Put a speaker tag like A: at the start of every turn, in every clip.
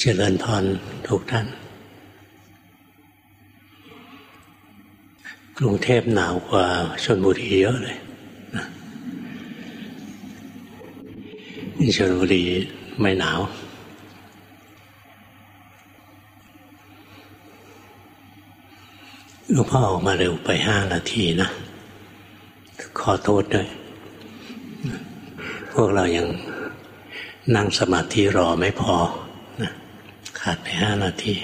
A: เจริญพรทุกท่าน กรุงเทพหนาวกว่าชนบุรีเยอะเลยนี่ชนบุรีไม่หนาวหลวงพ่อออกมาเร็วไปห้านาทีนะ ขอโทษด้วย พวกเรายังนั่งสมาธิรอไม่พอ ขาดไปห้านาที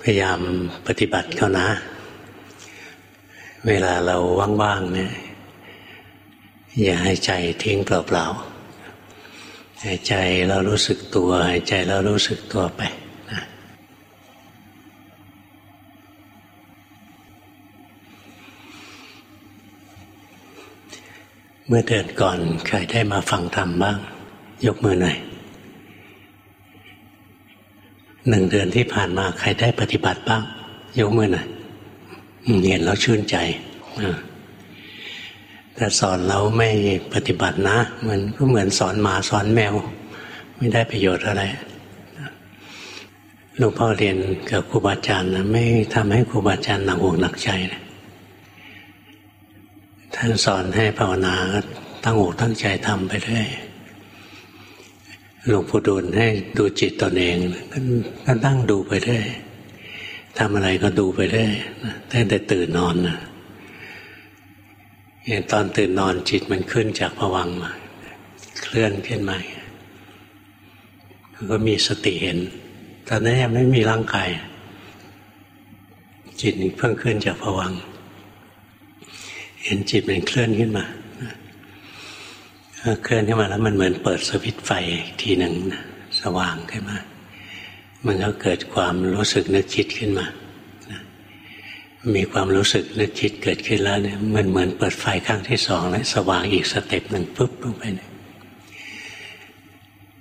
A: พยายามปฏิบัติเขานะ เวลาเราว่างๆเนี่ย อย่าให้ใจทิ้งเปล่าๆหายใจเรารู้สึกตัวหายใจเรารู้สึกตัวไปเมื่อเดือนก่อนใครได้มาฟังธรรมบ้าง ยกมือหน่อยหนึ่งเดือนที่ผ่านมาใครได้ปฏิบัติบ้าง ยกมือหน่อยเห็นแล้วชื่นใจแต่สอนเราไม่ปฏิบัตินะ มันก็เหมือนสอนหมาสอนแมว ไม่ได้ประโยชน์อะไรหลวงพ่อเรียนกับครูบาอาจารย์นะไม่ทำให้ครูบาอาจารย์หนักอกหนักใจนะท่านสอนให้ภาวนาตั้งอกตั้งใจทำไปเรื่อย หลวงปู่ดูลให้ดูจิตตนเองก็นั่งดูไปเรื่อยทำอะไรก็ดูไปเรื่อยตั้งแต่ตื่นนอนนะอย่างตอนตื่นนอนจิตมันขึ้นจากผวังมา เคลื่อนขึ้นมาก็มีสติเห็น ตอนนั้นยังไม่มีร่างกาย จิตเพิ่งขึ้นจากภวังค์ เห็นจิตมันเคลื่อนขึ้นมา เคลื่อนขึ้นมาแล้วมันเหมือนเปิดสวิตช์ไฟทีหนึ่งสว่างขึ้นมา มันก็เกิดความรู้สึกนึกคิดขึ้นมา มีความรู้สึกนึกคิดเกิดขึ้นแล้วเนี่ยมันเหมือนเปิดไฟครั้งที่สองแล้วสว่างอีก step หนึ่งปุ๊บลงไปเนี่ย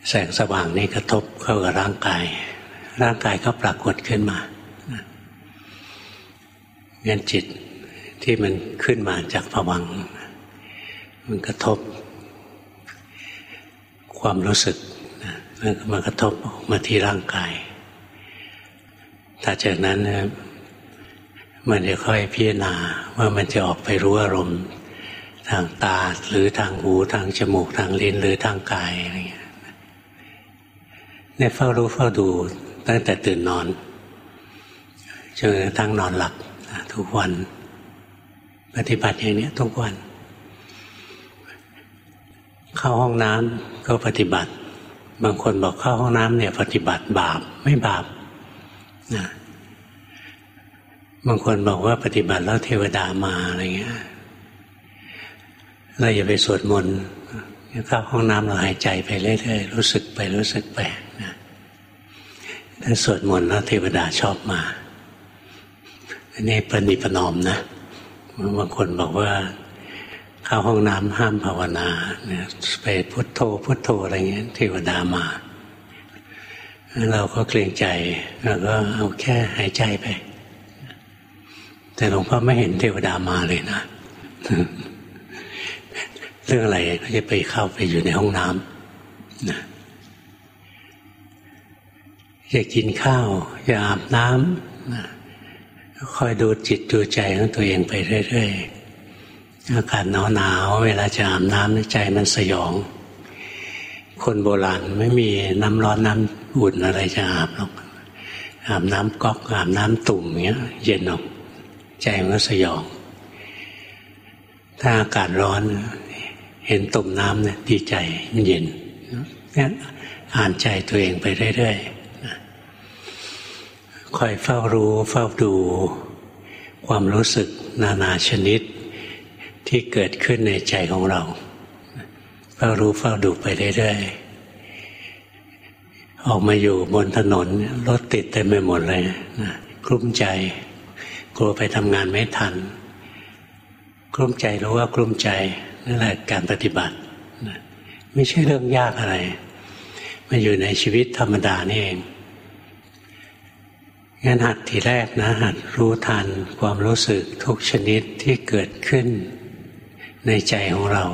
A: แสงสว่างนี่กระทบเข้ากับร่างกาย ร่างกายก็ปรากฏขึ้นมางั้นจิตที่มันขึ้นมาจากผวัง มันกระทบ ความรู้สึกแล้วมากระทบมาที่ร่างกายถ้าจากนั้นมันจะค่อยพิจารณาว่ามันจะออกไปรู้อารมณ์ ทางตาหรือทางหูทางจมูกทางลิ้นหรือทางกายอะไรเงี้ยเนี่ยเฝ้ารู้เฝ้าดูตั้งแต่ตื่นนอนจนกระทั่งนอนหลับทุกวัน ปฏิบัติอย่างนี้ทุกวัน เข้าห้องน้ำก็ปฏิบัติ บางคนบอกเข้าห้องน้ำเนี่ยปฏิบัติบาปไม่บาปนะบางคนบอกว่าปฏิบัติแล้วเทวดามาอะไรเงี้ยเราอย่าไปสวดมนต์เข้าห้องน้ำเราหายใจไปเรื่อยๆรู้สึกไปรู้สึกไปนะถ้าสวดมนต์แล้วเทวดาชอบมา อันนี้ปณิปนอมนะบางคนบอกว่า เข้าห้องน้ำห้ามภาวนาเนี่ยไปพุทโธพุทโธอะไรเงี้ยเทวดามาเราก็เกรงใจเราก็เอาแค่หายใจไป แต่หลวงพ่อไม่เห็นเทวดามาเลยนะ เรื่องอะไรก็จะไปเข้าไปอยู่ในห้องน้ำนะอยากกินข้าวอยากอาบน้ำนะคอยดูจิตดูใจของตัวเองไปเรื่อยๆ อากาศหนาวหนาวเวลาจะอาบน้ำใจมันสยอง คนโบราณไม่มีน้ำร้อนน้ำอุ่นอะไรจะอาบหรอกอาบน้ำก๊อกอาบน้ำตุ่มเงี้ย เย็นออก ใจมันก็สยอง ถ้าอากาศร้อน เห็นตุ่มน้ำเนี่ยดีใจมันเย็นเนี่ยอ่านใจตัวเองไปเรื่อยๆคอยเฝ้ารู้เฝ้าดู ความรู้สึกนานาชนิด ที่เกิดขึ้นในใจของเราเฝ้ารู้เฝ้าดูไปเรื่อยๆออกมาอยู่บนถนนรถติดเต็มไปหมดเลยนะกลุ้มใจ กลัวไปทำงานไม่ทัน กลุ้มใจรู้ว่ากลุ้มใจนั่นแหละการปฏิบัติไม่ใช่เรื่องยากอะไรมันอยู่ในชีวิตธรรมดานี่เองงั้นหัดทีแรกนะหัดรู้ทันความรู้สึกทุกชนิดที่เกิดขึ้น ในใจของเรา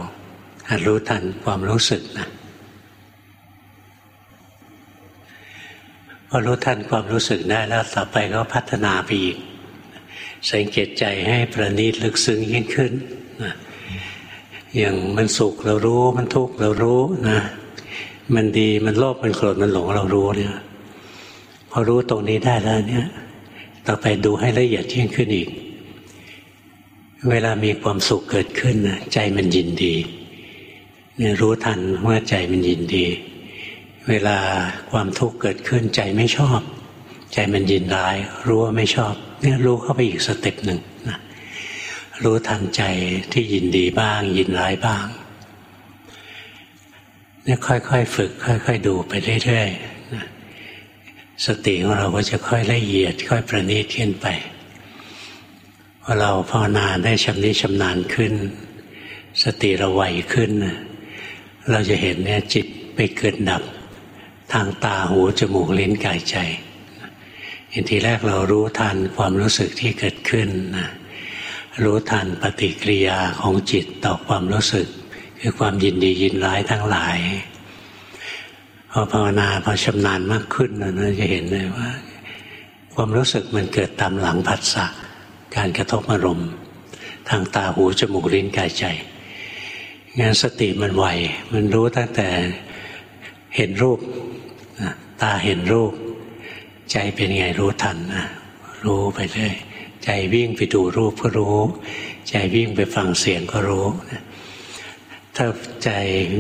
A: หัดรู้ทันความรู้สึกนะพอรู้ทันความรู้สึกได้แล้วต่อไปก็พัฒนาไปอีก สังเกตใจให้ประณีตลึกซึ้งยิ่งขึ้นนะอย่างมันสุขเรารู้มันทุกข์เรารู้นะมันดีมันโลภมันโกรธมันหลงเรารู้เนี่ยพอรู้ตรงนี้ได้แล้วเนี่ย ต่อไปดูให้ละเอียดยิ่งขึ้นอีก เวลามีความสุขเกิดขึ้นนะใจมันยินดีเนี่ยรู้ทันว่าใจมันยินดี เวลาความทุกข์เกิดขึ้นใจไม่ชอบ ใจมันยินร้าย รู้ว่าไม่ชอบ เนี่ยรู้เข้าไปอีก step หนึ่งนะรู้ทันใจที่ยินดีบ้าง ยินร้ายบ้างเนี่ยค่อยๆฝึก ค่อย ๆ ดูไปเรื่อยๆนะสติของเราก็จะค่อยละเอียด ค่อยประณีตขึ้นไป เราภาวนาได้ชำนิชำนาญขึ้น สติเราไวขึ้น เราจะเห็นเนี่ยจิตไปเกิดดับ ทางตาหูจมูกลิ้นกายใจเห็นทีแรกเรารู้ทันความรู้สึกที่เกิดขึ้นนะรู้ทันปฏิกิริยาของจิตต่อความรู้สึก คือความยินดียินร้ายทั้งหลาย พอภาวนาพอชำนาญมากขึ้นเราจะเห็นเลยว่า ความรู้สึกมันเกิดตามหลังผัสสะ การกระทบอารมณ์ ทางตาหูจมูกลิ้นกายใจงานสติมันไวมันรู้ตั้งแต่เห็นรูปตาเห็นรูป ใจเป็นไงรู้ทันนะรู้ไปเรื่อยใจวิ่งไปดูรูปก็รู้ ใจวิ่งไปฟังเสียงก็รู้ถ้าใจ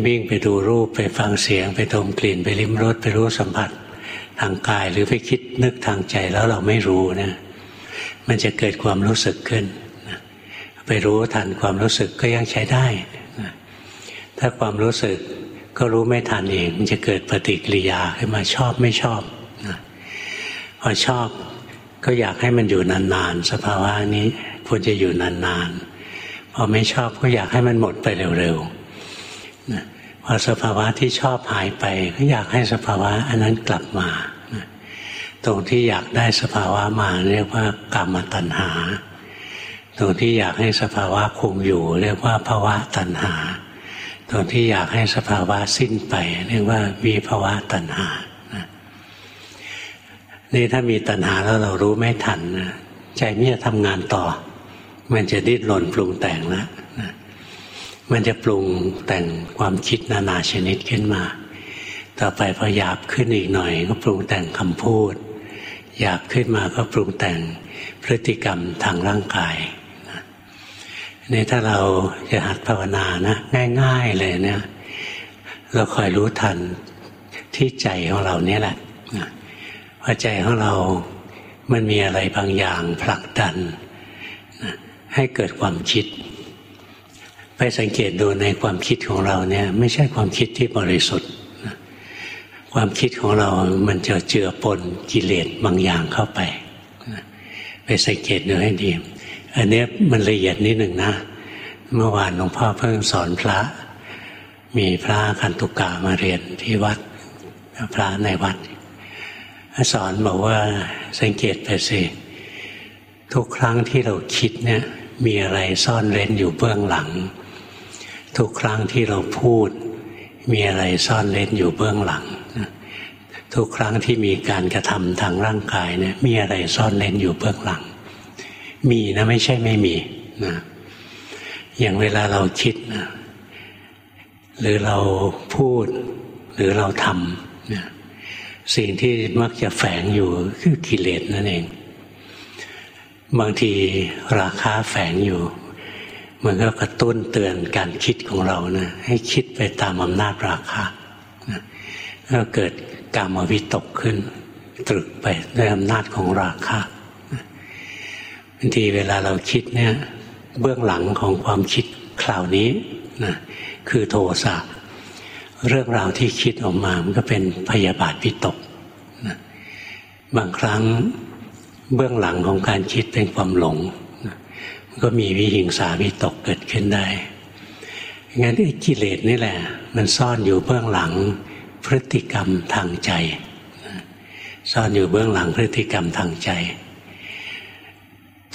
A: วิ่งไปดูรูปไปฟังเสียง ไปดมกลิ่นไปลิ้มรสไปรู้สัมผัส ทางกายหรือไปคิดนึกทางใจแล้วเราไม่รู้นะ มันจะเกิดความรู้สึกขึ้นไปรู้ทันความรู้สึกก็ยังใช้ได้ถ้าความรู้สึกก็รู้ไม่ทันเองมันจะเกิดปฏิกิริยาขึ้นมาชอบไม่ชอบพอชอบก็อยากให้มันอยู่นานๆ สภาวะนี้ควรจะอยู่นานๆ พอไม่ชอบก็อยากให้มันหมดไปเร็วๆพอสภาวะที่ชอบหายไป ก็อยากให้สภาวะอันนั้นกลับมา ตรงที่อยากได้สภาวะมาเรียกว่ากรรมตัณหา ตรงที่อยากให้สภาวะคงอยู่ เรียกว่าภาวะตัณหา ตรงที่อยากให้สภาวะสิ้นไป เรียกว่าวิภาวะตัณหานี่ถ้ามีตัณหาแล้วเรารู้ไม่ทันนะใจไม่จะทำงานต่อ มันจะดิ้นรนปรุงแต่งนะมันจะปรุงแต่งความคิดนานาชนิดขึ้นมา ต่อไปพอหยาบขึ้นอีกหน่อย ก็ปรุงแต่งคำพูด หยาบขึ้นมาก็ปรุงแต่งพฤติกรรมทางร่างกายนี่ถ้าเราจะหัดภาวนานะง่าย ๆเลยเนี่ย เราคอยรู้ทันที่ใจของเราเนี่ยแหละว่าใจของเรา มันมีอะไรบางอย่างผลักดันให้เกิดความคิด ไปสังเกตดูในความคิดของเราเนี่ย ไม่ใช่ความคิดที่บริสุทธิ์ ความคิดของเรามันจะเจือปนกิเลสบางอย่างเข้าไป ไปสังเกตดูให้ดี อันนี้มันละเอียดนิดหนึ่งนะ เมื่อวานหลวงพ่อเพิ่งสอนพระ มีพระคันตุกามาเรียนที่วัด พระในวัด สอนบอกว่าสังเกตไปสิทุกครั้งที่เราคิดเนี่ยมีอะไรซ่อนเร้นอยู่เบื้องหลัง ทุกครั้งที่เราพูด มีอะไรซ่อนเร้นอยู่เบื้องหลัง ทุกครั้งที่มีการกระทำทางร่างกายเนี่ยมีอะไรซ่อนเร้นอยู่เบื้องหลัง มีนะไม่ใช่ไม่มีนะอย่างเวลาเราคิดนะหรือเราพูดหรือเราทำเนี่ยสิ่งที่มักจะแฝงอยู่คือกิเลสนั่นเอง บางทีราคาแฝงอยู่ มันก็กระตุ้นเตือนการคิดของเรานะให้คิดไปตามอำนาจราคานะก็เกิด กามวิตกขึ้น ตรึกไปด้วยอำนาจของราคาบางทีเวลาเราคิดเนี่ย เบื้องหลังของความคิดคราวนี้นะคือโทสะเรื่องราวที่คิดออกมามันก็เป็นพยาบาทวิตกนะบางครั้งเบื้องหลังของการคิดเป็นความหลงนะก็มีวิหิงสาวิตกเกิดขึ้นได้งั้นไอ้กิเลสนี่แหละ มันซ่อนอยู่เบื้องหลัง พฤติกรรมทางใจซ่อนอยู่เบื้องหลังพฤติกรรมทางใจ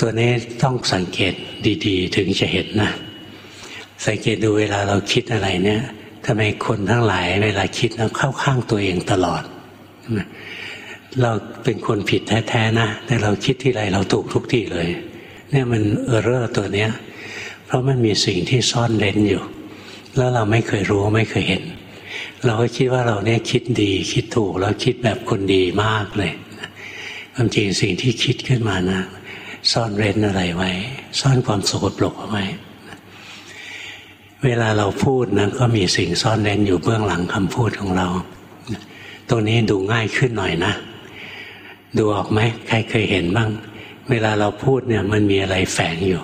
A: ตัวนี้ต้องสังเกตดีๆ ถึงจะเห็นนะ สังเกตดูเวลาเราคิดอะไรเนี่ยทำไมคนทั้งหลายเวลาคิดแล้วเข้าข้างตัวเองตลอด เราเป็นคนผิดแท้ๆนะ แต่เราคิดที่ไรเราถูกทุกที่เลย เนี่ยมันเออร์เรอร์ตัวเนี้ย เพราะมันมีสิ่งที่ซ่อนเร้นอยู่ แล้วเราไม่เคยรู้ไม่เคยเห็น เราก็คิดว่าเราเนี่ยคิดดี คิดถูกแล้วคิดแบบคนดีมากเลยความจริงสิ่งที่คิดขึ้นมานะซ่อนเร้นอะไรไว้ ซ่อนความสกปรกเอาไว้เวลาเราพูดนะก็มีสิ่งซ่อนเร้นอยู่เบื้องหลังคำพูดของเรา ตรงนี้ดูง่ายขึ้นหน่อยนะ ดูออกไหมใครเคยเห็นบ้าง เวลาเราพูดเนี่ยมันมีอะไรแฝงอยู่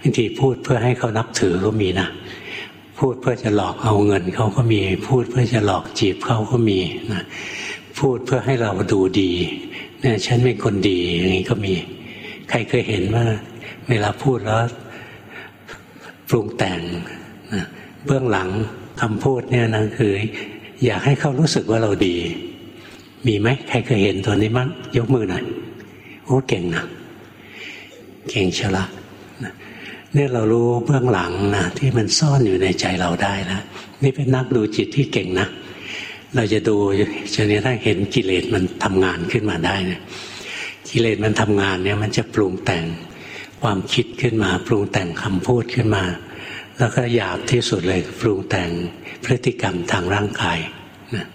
A: บางทีพูดเพื่อให้เขานับถือก็มีนะ พูดเพื่อจะหลอกเอาเงินเขาก็มี พูดเพื่อจะหลอกจีบเขาก็มีนะพูดเพื่อให้เราดูดีเนี่ยฉันเป็นคนดีอย่างนี้ก็มี ใครเคยเห็นว่า เวลาพูดแล้วปรุงแต่งเบื้องหลังคำพูดเนี่ยนะคือ อยากให้เขารู้สึกว่าเราดี มีไหมใครเคยเห็นตัวนี้มั้งยกมือหน่อยโอ้เก่งนะเก่งชละ เนี่ยเรารู้เบื้องหลังนะที่มันซ่อนอยู่ในใจเราได้แล้วนี่เป็นนักดูจิตที่เก่งนะเราจะดูจนกระทั่งเห็นกิเลสมันทำงานขึ้นมาได้นะกิเลสมันทำงานเนี่ยมันจะปรุงแต่งความคิดขึ้นมา ปรุงแต่งคำพูดขึ้นมา แล้วก็หยาบที่สุดเลยปรุงแต่งพฤติกรรมทางร่างกายนะ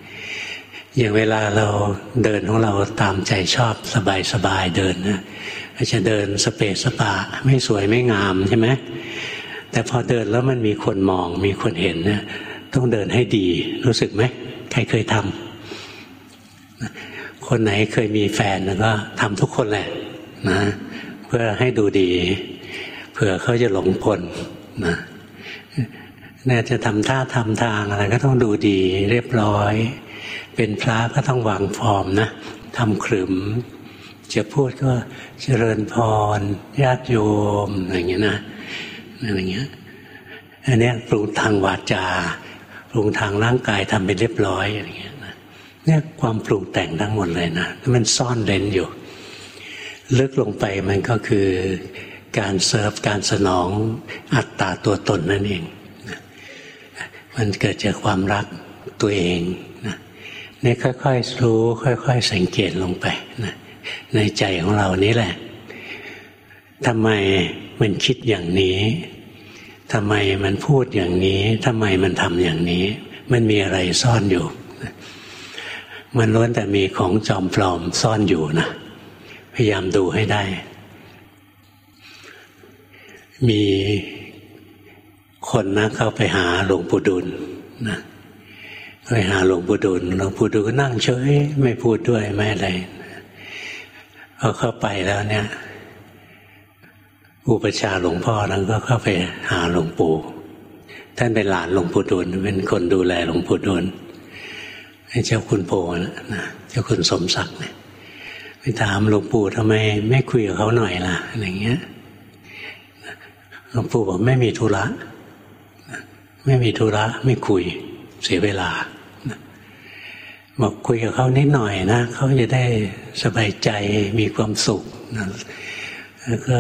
A: อย่างเวลาเราเดินของเราตามใจชอบสบายสบายเดินนะ จะเดินสเปซสปาไม่สวยไม่งามใช่ไหมแต่พอเดินแล้วมันมีคนมองมีคนเห็นนะต้องเดินให้ดี รู้สึกไหมใครเคยทำคนไหนเคยมีแฟนก็ทำทุกคนแหละนะ เพื่อให้ดูดี เผื่อเขาจะหลงพลนะเนี่ยจะทำท่าทำทางอะไรก็ต้องดูดีเรียบร้อย เป็นพระก็ต้องวางฟอร์มนะทำขรึม จะพูดก็เจริญพรญาติโยมอะไรเงี้ยนะอะไรเงี้ยอันนี้ปรุงทางวาจาปรุงทางร่างกายทำเป็นเรียบร้อยอะไรเงี้ยนะเนี่ยความปรุงแต่งทั้งหมดเลยนะมันซ่อนเร้นอยู่ ลึกลงไปมันก็คือการเซิร์ฟการสนองอัตตาตัวตนนั่นเองมันเกิดจากความรักตัวเองนะนี่ค่อยๆรู้ค่อย ๆ สังเกตลงไปนะ ในใจของเรานี่แหละทำไมมันคิดอย่างนี้ทำไมมันพูดอย่างนี้ทำไมมันทำอย่างนี้ มันมีอะไรซ่อนอยู่ มันล้วนแต่มีของจอมปลอมซ่อนอยู่นะ พยายามดูให้ได้ มีคนนะเข้าไปหาหลวงปู่ดุลนะไปหาหลวงปู่ดุลหลวงปู่ดุลก็นั่งเฉยไม่พูดด้วยไม่อะไร พอเข้าไปแล้วเนี่ย อุปชาหลวงพ่อนั้นก็เข้าไปหาหลวงปู่ท่านเป็นหลานหลวงปู่ดุลเป็นคนดูแลหลวงปู่ดุลเจ้าคุณโพนะเจ้าคุณสมศักดิ์เนี่ยไปถามหลวงปู่ทำไมไม่คุยกับเขาหน่อยล่ะอะไรเงี้ยหลวงปู่บอกไม่มีธุระไม่มีธุระไม่คุยเสียเวลา บอกคุยกับเขานิดหน่อยนะเขาจะได้สบายใจมีความสุขนะแล้วก็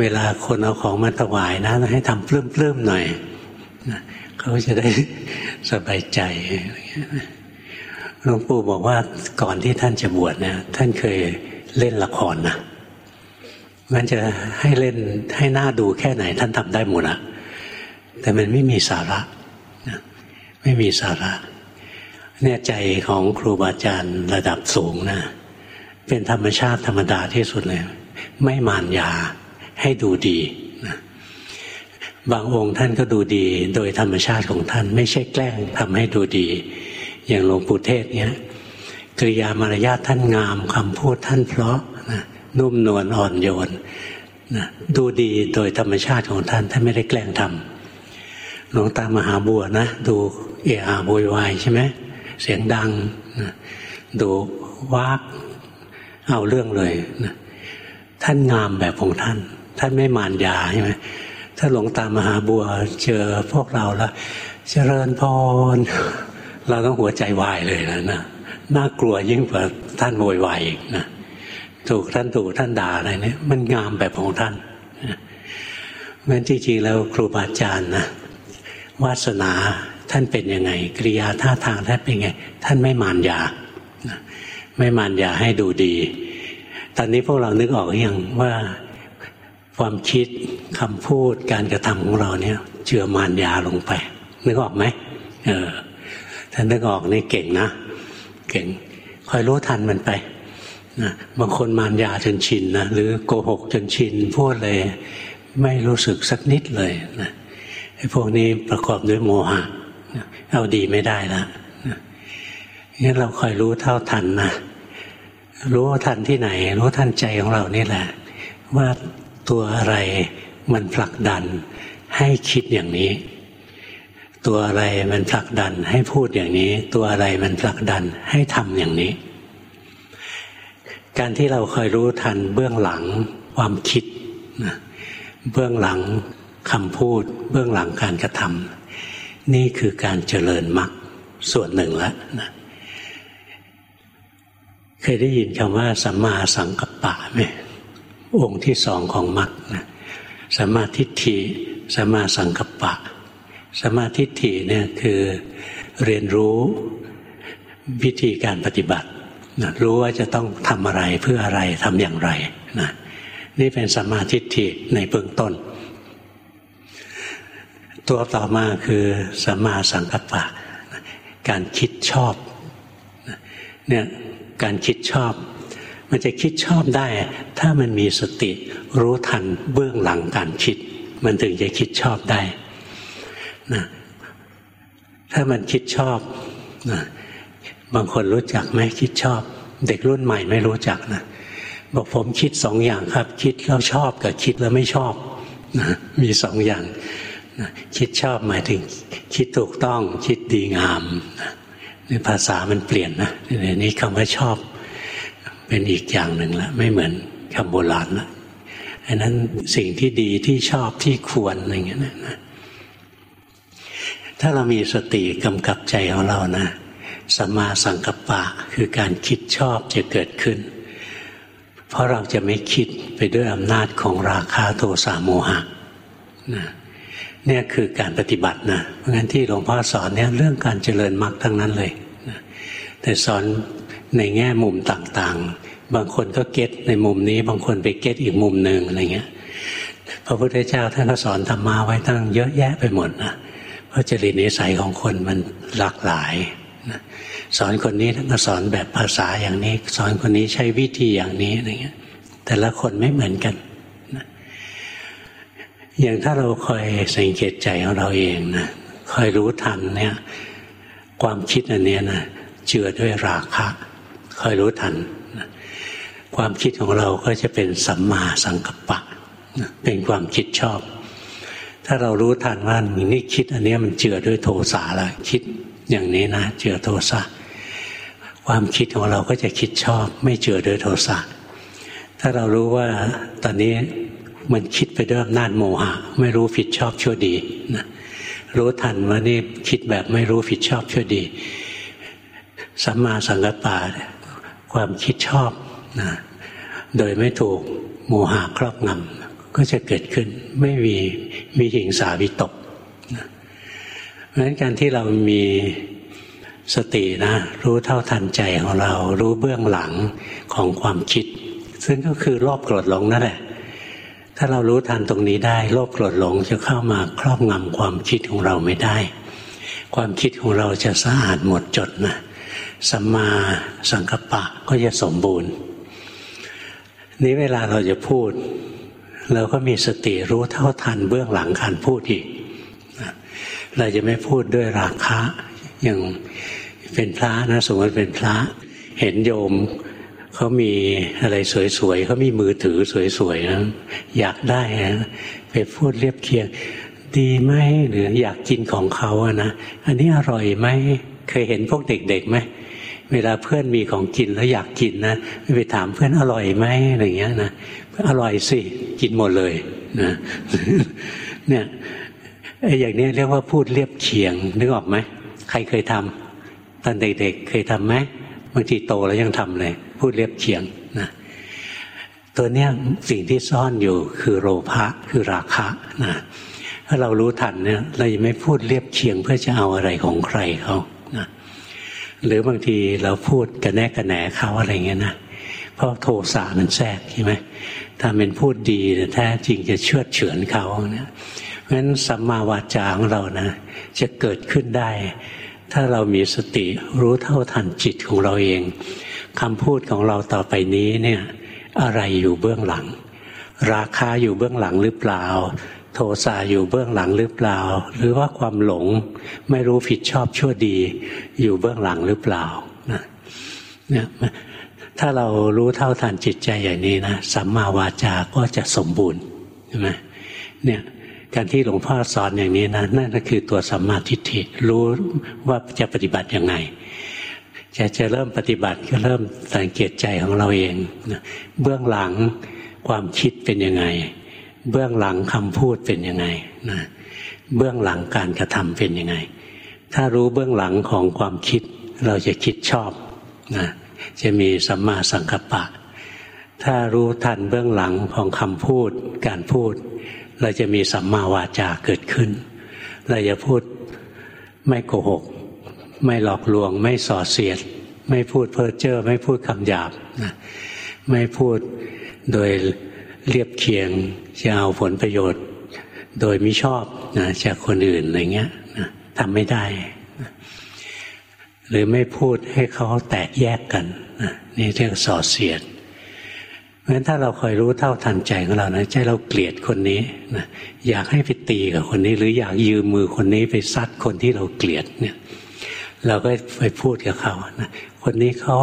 A: เวลาคนเอาของมาถวายนะให้ทำปลื้มๆหน่อยนะเขาจะได้สบายใจหลวงปู่บอกว่าก่อนที่ท่านจะบวชเนี่ยท่านเคยเล่นละครนะมันจะให้เล่นให้หน้าดูแค่ไหน ท่านทำได้หมดอะแต่มันไม่มีสาระนะไม่มีสาระ เนี่ยใจของครูบาอาจารย์ระดับสูงนะ เป็นธรรมชาติธรรมดาที่สุดเลย ไม่มานยาให้ดูดีนะบางองค์ท่านก็ดูดีโดยธรรมชาติของท่าน ไม่ใช่แกล้งทำให้ดูดี อย่างหลวงปู่เทศเนี่ยกริยามารยาทท่านงามคำพูดท่านเพราะนะนุ่มนวลอ่อนโยนนะดูดีโดยธรรมชาติของท่านท่านไม่ได้แกล้งทำหลวงตามหาบัวนะ ดูเอะอะโวยวายใช่ไหม เสียงดังนะดูวากเอาเรื่องเลยนะท่านงามแบบของท่าน ท่านไม่มานยาใช่ไหมถ้าหลวงตามหาบัวเจอพวกเราแล้วเจริญพรเราต้องหัวใจวายเลยนะนะน่ากลัวยิ่งกว่าท่านโวยวายอีกนะถูกท่านถูกท่านด่าอะไรเนี่ยมันงามแบบของท่านงั้นจริงๆแล้วครูบาอาจารย์นะวาสนา ท่านเป็นยังไงกริยาท่าทางท่านเป็นไง ท่านไม่มานยาไม่มานยาให้ดูดี ตอนนี้พวกเรานึกออกอยังว่าความคิดคำพูดการกระทำของเราเนี่ย เจือมารยาลงไป นึกออกไหมเออถ้านึกออกนี่เก่งนะ เก่งคอยรู้ทันมันไปนะบางคนมารยาจนชินนะหรือโกหกจนชินพูดเลยไม่รู้สึกสักนิดเลยนะไอ้พวกนี้ประกอบด้วยโมหะ เอาดีไม่ได้ละงั้นเราคอยรู้เท่าทันนะรู้ทันที่ไหน รู้ทันใจของเรานี่แหละ ว่าตัวอะไรมันผลักดันให้คิดอย่างนี้ ตัวอะไรมันผลักดันให้พูดอย่างนี้ ตัวอะไรมันผลักดันให้ทำอย่างนี้ การที่เราคอยรู้ทันเบื้องหลังความคิดนะเบื้องหลังคำพูด เบื้องหลังการกระทำ นี่คือการเจริญมรรคส่วนหนึ่งแล้วนะเคยได้ยินคำว่าสัมมาสังกัปปะไหมองค์ที่สองของมรรคนะสัมมาทิฏฐิสัมมาสังกัปปะสัมมาทิฏฐิเนี่ยคือเรียนรู้วิธีการปฏิบัตินะรู้ว่าจะต้องทำอะไรเพื่ออะไรทำอย่างไรนะนี่เป็นสัมมาทิฏฐิในเบื้องต้น ตัวต่อมาคือสัมมาสังกัปปะ การคิดชอบเนี่ยการคิดชอบ มันจะคิดชอบได้ ถ้ามันมีสติรู้ทันเบื้องหลังการคิด มันถึงจะคิดชอบได้นะถ้ามันคิดชอบนะบางคนรู้จักไหมคิดชอบ เด็กรุ่นใหม่ไม่รู้จักนะบอกผมคิดสองอย่างครับ คิดแล้วชอบกับคิดแล้วไม่ชอบนะมีสองอย่าง คิดชอบหมายถึง คิดถูกต้องคิดดีงามนะภาษามันเปลี่ยนนะในนี้คำว่าชอบ เป็นอีกอย่างหนึ่งละไม่เหมือนคำโบราณละอันนั้นสิ่งที่ดีที่ชอบที่ควรอะไรเงี้ยนะถ้าเรามีสติกำกับใจของเรานะสัมมาสังกัปปะคือการคิดชอบจะเกิดขึ้น เพราะเราจะไม่คิดไปด้วยอำนาจของราคาโทสะโมหะนะ เนี่ยคือการปฏิบัตินะเพราะงั้นที่หลวงพ่อสอนเนี่ยเรื่องการเจริญมรรคทั้งนั้นเลยนะแต่สอนในแง่มุมต่างๆ บางคนก็เก็ตในมุมนี้ บางคนไปเก็ตอีกมุมหนึ่งอะไรเงี้ยพระพุทธเจ้าท่านก็สอนธรรมะไว้ตั้งเยอะแยะไปหมดนะเพราะจริตนิสัยของคนมันหลากหลายนะสอนคนนี้ท่านก็สอนแบบภาษาอย่างนี้ สอนคนนี้ใช้วิธีอย่างนี้อะไรเงี้ยแต่ละคนไม่เหมือนกัน อย่างถ้าเราคอยสังเกตใจของเราเองนะคอยรู้ทันเนี่ยความคิดอันนี้นะเจือด้วยราคะคอยรู้ทันนะความคิดของเราก็จะเป็นสัมมาสังกัปปะนะเป็นความคิดชอบ ถ้าเรารู้ทันว่านี่คิดอันนี้มันเจือด้วยโทสะละคิดอย่างนี้นะเจือโทสะความคิดของเราก็จะคิดชอบ ไม่เจือด้วยโทสะถ้าเรารู้ว่าตอนนี้ มันคิดไปด้วยอำนาจโมหะ ไม่รู้ผิดชอบชั่วดีนะรู้ทันว่านี่คิดแบบไม่รู้ผิดชอบชั่วดีสัมมาสังกัปปะความคิดชอบนะโดยไม่ถูกโมหะครอบงำก็จะเกิดขึ้นไม่มีมีหิงสาวิตกนะเพราะฉะนั้นการที่เรามีสตินะรู้เท่าทันใจของเรา รู้เบื้องหลังของความคิด ซึ่งก็คือรอบกรธหลงนั่นแหละ ถ้าเรารู้ทันตรงนี้ได้ โลภโกรธหลงจะเข้ามาครอบงำความคิดของเราไม่ได้ ความคิดของเราจะสะอาดหมดจดนะสัมมาสังกัปปะก็จะสมบูรณ์ นี้เวลาเราจะพูด เราก็มีสติรู้เท่าทันเบื้องหลังการพูดอีกเราจะไม่พูดด้วยราคะอย่างเป็นพระนะสมมติเป็นพระ เห็นโยม เขามีอะไรสวยๆเขามีมือถือสวยๆนะอยากได้นะไปพูดเรียบเคียง ดีไหมหรืออยากกินของเขาอะนะอันนี้อร่อยไหมเคยเห็นพวกเด็กๆไหมเวลาเพื่อนมีของกินแล้วอยากกินนะไปถามเพื่อนอร่อยไหมอะไรเงี้ยนะอร่อยสิกินหมดเลยนะเนี่ยไอ้อย่างนี้เรียกว่าพูดเรียบเคียงนึกออกไหมใครเคยทำตอนเด็กๆเคยทำไหม บางทีโตแล้วยังทำเลย พูดเรียบเคียงนะตัวเนี้ยสิ่งที่ซ่อนอยู่คือโลภะคือราคะนะถ้าเรารู้ทันเนี่ยเราจะไม่พูดเรียบเคียงเพื่อจะเอาอะไรของใครเขานะหรือบางทีเราพูดกันแนกกันแหนเขาอะไรเงี้ยนะเพราะโทสะมันแทรกใช่ไหมถ้าเป็นพูดดีแต่แท้จริงจะเชื่อเฉือนเขาเนี่ยเพราะฉะนั้นสัมมาวาจาของเรานะ จะเกิดขึ้นได้ ถ้าเรามีสติรู้เท่าทันจิตของเราเองคำพูดของเราต่อไปนี้เนี่ยอะไรอยู่เบื้องหลัง ราคาอยู่เบื้องหลังหรือเปล่า โทสะอยู่เบื้องหลังหรือเปล่า หรือว่าความหลงไม่รู้ผิดชอบชั่วดี อยู่เบื้องหลังหรือเปล่าเนี่ยถ้าเรารู้เท่าทันจิตใจอย่างนี้นะสัมมาวาจาก็จะสมบูรณ์ใช่ไหมเนี่ย การที่หลวงพ่อสอนอย่างนี้นะนั่นก็คือตัวสัมมาทิฏฐิรู้ว่าจะปฏิบัติยังไงจะจะเริ่มปฏิบัติก็เริ่มสังเกตใจของเราเองเบื้องหลังความคิดเป็นยังไง เบื้องหลังคำพูดเป็นยังไงนะเบื้องหลังการกระทำเป็นยังไง ถ้ารู้เบื้องหลังของความคิด เราจะคิดชอบนะจะมีสัมมาสังกัปปะ ถ้ารู้ทันเบื้องหลังของคำพูด การพูด เราจะมีสัมมาวาจาเกิดขึ้น เราจะพูดไม่โกหก ไม่หลอกลวง ไม่ส่อเสียด ไม่พูดเพ้อเจ้อไม่พูดคำหยาบนะไม่พูดโดยเรียบเคียงจะเอาผลประโยชน์ โดยมิชอบนะจากคนอื่นอะไรเงี้ยนะทำไม่ได้นะหรือไม่พูดให้เขาแตกแยกกันนี่เรียกส่อเสียด เพราะฉะนั้นถ้าเราคอยรู้เท่าทันใจของเรานะใจเราเกลียดคนนี้นะอยากให้ไปตีกับคนนี้ หรืออยากยืมมือคนนี้ไปซัดคนที่เราเกลียดเนี่ย เราก็ไปพูดกับเขานะคนนี้เขา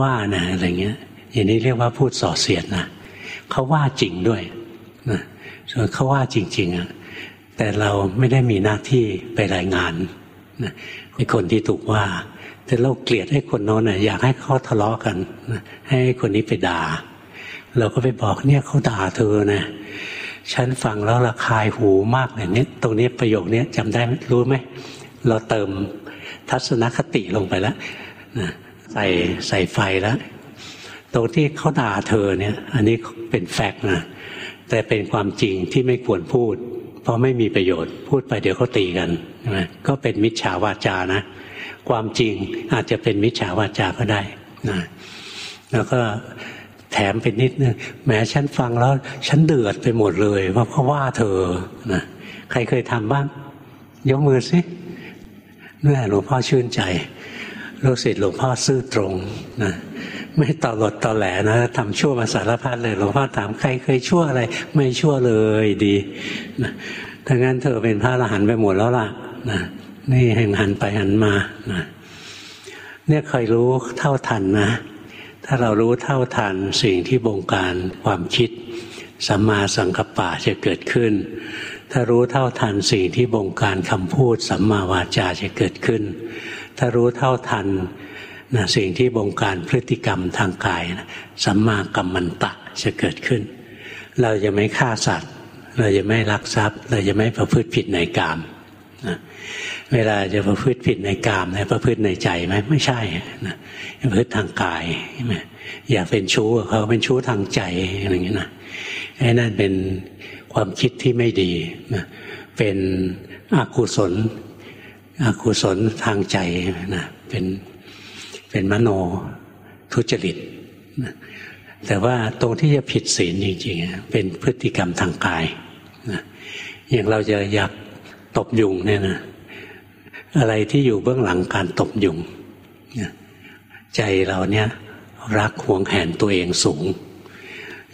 A: ว่านะอะไรเงี้ย อย่างนี้เรียกว่าพูดส่อเสียดนะเขาว่าจริงด้วยนะส่วนเขาว่าจริง ๆอะแต่เราไม่ได้มีหน้าที่ไปรายงานนะไอ้คนที่ถูกว่า แต่เราเกลียดให้คนโน้นอยากให้เขาทะเลาะกันให้คนนี้ไปด่า เราก็ไปบอกเนี่ยเขาด่าเธอนะฉันฟังแล้วระคายหูมากเลยเนี่ยตรงนี้ประโยคนี้จำได้รู้ไหมเราเติมทัศนคติลงไปแล้วนะใส่ใส่ไฟแล้วตรงที่เขาด่าเธอเนี่ย อันนี้เป็นแฟกต์นะแต่เป็นความจริงที่ไม่ควรพูด เพราะไม่มีประโยชน์พูดไปเดี๋ยวเขาตีกันใช่ไหมก็เป็นมิจฉาวาจานะ ความจริงอาจจะเป็นมิจฉาวาจาก็ได้นะแล้วก็ แถมไปนิดนึงแม้ฉันฟังแล้ว ฉันเดือดไปหมดเลยว่าเพราะว่าเธอนะใครเคยทำบ้าง ยกมือสินี่หลวงพ่อชื่นใจลูกศิษย์หลวงพ่อซื่อตรงนะไม่ต่อหลดต่อแหลนะทำชั่วมาสารพัดเลย หลวงพ่อถามใครเคยชั่วอะไร ไม่ชั่วเลยดีนะถ้างั้นเธอเป็นพระอรหันต์ไปหมดแล้วล่ะนะนี่แห่งหันไปหันมานะเนี่ยเคยรู้เท่าทันนะ ถ้าเรารู้เท่าทันสิ่งที่บงการความคิดสัมมาสังกัปปะจะเกิดขึ้น ถ้ารู้เท่าทันสิ่งที่บงการคำพูดสัมมาวาจาจะเกิดขึ้น ถ้ารู้เท่าทันนะสิ่งที่บงการพฤติกรรมทางกายนะสัมมากัมมันตะจะเกิดขึ้น เราจะไม่ฆ่าสัตว์ เราจะไม่ลักทรัพย์ เราจะไม่ประพฤติผิดในกามนะ เวลาจะประพฤติผิดในกามเนี่ยประพฤติในใจไหมไม่ใช่นะประพฤติทางกายใช่ไหมอยากเป็นชู้เขาเป็นชู้ทางใจอะไรอย่างเงี้ยนะไอ้นั่นเป็นความคิดที่ไม่ดีนะเป็นอกุศลอกุศลทางใจนะเป็นเป็นมโนทุจริตนะแต่ว่าตรงที่จะผิดศีลจริงๆเป็นพฤติกรรมทางกายนะอย่างเราจะอยากตบยุงเนี่ยนะ อะไรที่อยู่เบื้องหลังการตบยุงใจเราเนี่ยรักห่วงแหนตัวเองสูง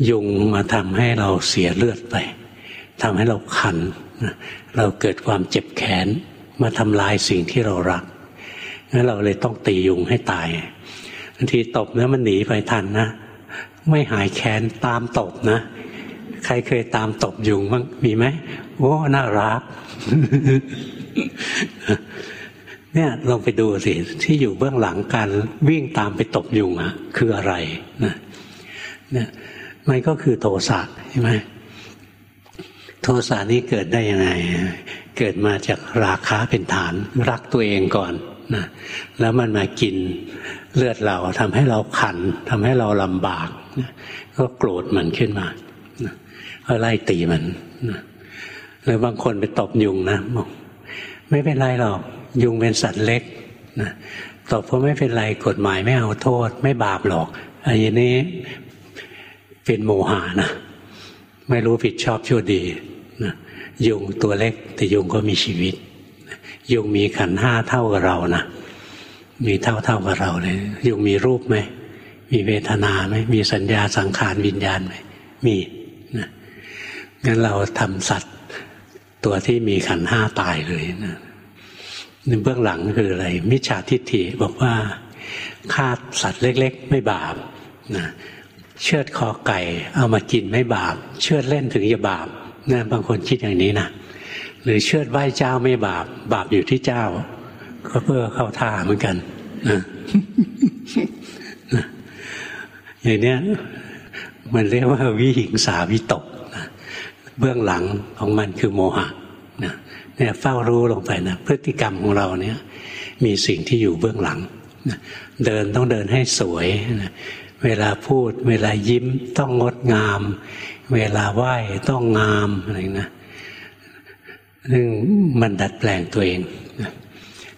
A: ยุงมาทำให้เราเสียเลือดไปทำให้เราคัน เราเกิดความเจ็บแขน มาทำลายสิ่งที่เรารักงั้นเราเลยต้องตียุงให้ตายบางทีตบเนี่ยมันหนีไปทันนะ ไม่หายแค้นตามตบนะ ใครเคยตามตบยุงบ้างมีไหมโอ้น่ารัก เนี่ยลองไปดูสิที่อยู่เบื้องหลังการวิ่งตามไปตบยุงอะคืออะไรนะเนี่ยมันก็คือโทสะใช่ไหมโทสะนี้เกิดได้ยังไง เกิดมาจากราคะเป็นฐาน รักตัวเองก่อนนะแล้วมันมากินเลือดเราทำให้เราขันทำให้เราลำบากก็โกรธมันขึ้นมา ก็ไล่ตีมันหรือบางคนไปตบยุงนะบอกไม่เป็นไรหรอกยุงเป็นสัตว์เล็กนะตอบเพราะไม่เป็นไรกฎหมายไม่เอาโทษ ไม่บาปหรอกอันนี้เป็นโมหานะไม่รู้ผิดชอบชั่วดีนะยุงตัวเล็ก แต่ยุงก็มีชีวิต ยุงมีขันห้าเท่ากับเรานะมีเท่าเท่ากับเราเลย ยุงมีรูปไหมมีเวทนาไหมมีสัญญาสังขารวิญญาณไหมมี งั้นเราทำสัตว์ตัวที่มีขันห้าตายเลยนะในเบื้องหลังคืออะไร มิจฉาทิฏฐิบอกว่าฆ่าสัตว์เล็ก ๆ ไม่บาปนะเชือดคอไก่ เอามากินไม่บาป เชือดเล่นถึงจะบาปนะบางคนคิดอย่างนี้นะหรือเชือดไหว้เจ้าไม่บาป บาปอยู่ที่เจ้า ก็เพื่อเข้าท่าเหมือนกันนะอย่างนี้มันเรียกว่าวิหิงสาวิตก เบื้องหลังของมันคือโมหะนะเนี่ยเฝ้ารู้ลงไปนะพฤติกรรมของเราเนี่ยมีสิ่งที่อยู่เบื้องหลังนะเดินต้องเดินให้สวยนะเวลาพูด เวลายิ้มต้องงดงาม เวลาไหว้ต้องงามอะไรนะซึ่งมันดัดแปลงตัวเอง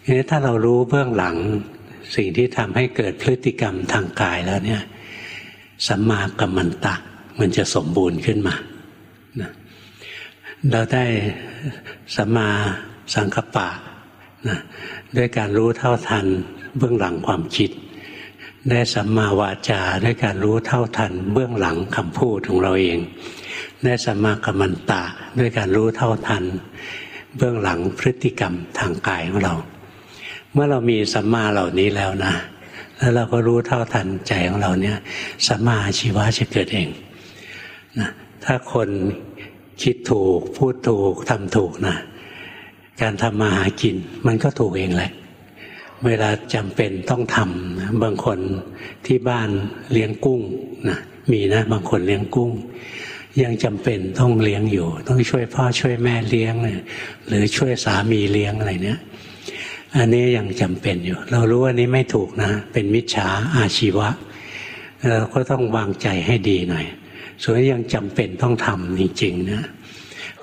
A: ทีนี้ถ้าเรารู้เบื้องหลังสิ่งที่ทำให้เกิดพฤติกรรมทางกายแล้วเนี่ยสัมมากัมมันตะมันจะสมบูรณ์ขึ้นมา เราได้สัมมาสังคปะนะด้วยการรู้เท่าทันเบื้องหลังความคิด ได้สัมมาวาจาด้วยการรู้เท่าทันเบื้องหลังคำพูดของเราเอง ได้สัมมากัมมันตะด้วยการรู้เท่าทัน เบื้องหลังพฤติกรรมทางกายของเรา เมื่อเรามีสัมมาเหล่านี้แล้วนะ แล้วเราก็รู้เท่าทันใจของเราเนี่ยสัมมาชีวะจะเกิดเองนะถ้าคน คิดถูก พูดถูกทำถูกนะการทำมาหากิน มันก็ถูกเองแหละ เวลาจำเป็นต้องทำบางคนที่บ้านเลี้ยงกุ้งนะมีนะ บางคนเลี้ยงกุ้ง ยังจำเป็นต้องเลี้ยงอยู่ ต้องช่วยพ่อช่วยแม่เลี้ยง หรือช่วยสามีเลี้ยงอะไรเนี้ยอันนี้ยังจำเป็นอยู่ เรารู้ว่านี้ไม่ถูกนะ เป็นมิจฉาอาชีวะเราก็ต้องวางใจให้ดีหน่อย ส่วนยังจำเป็นต้องทำจริงๆนะ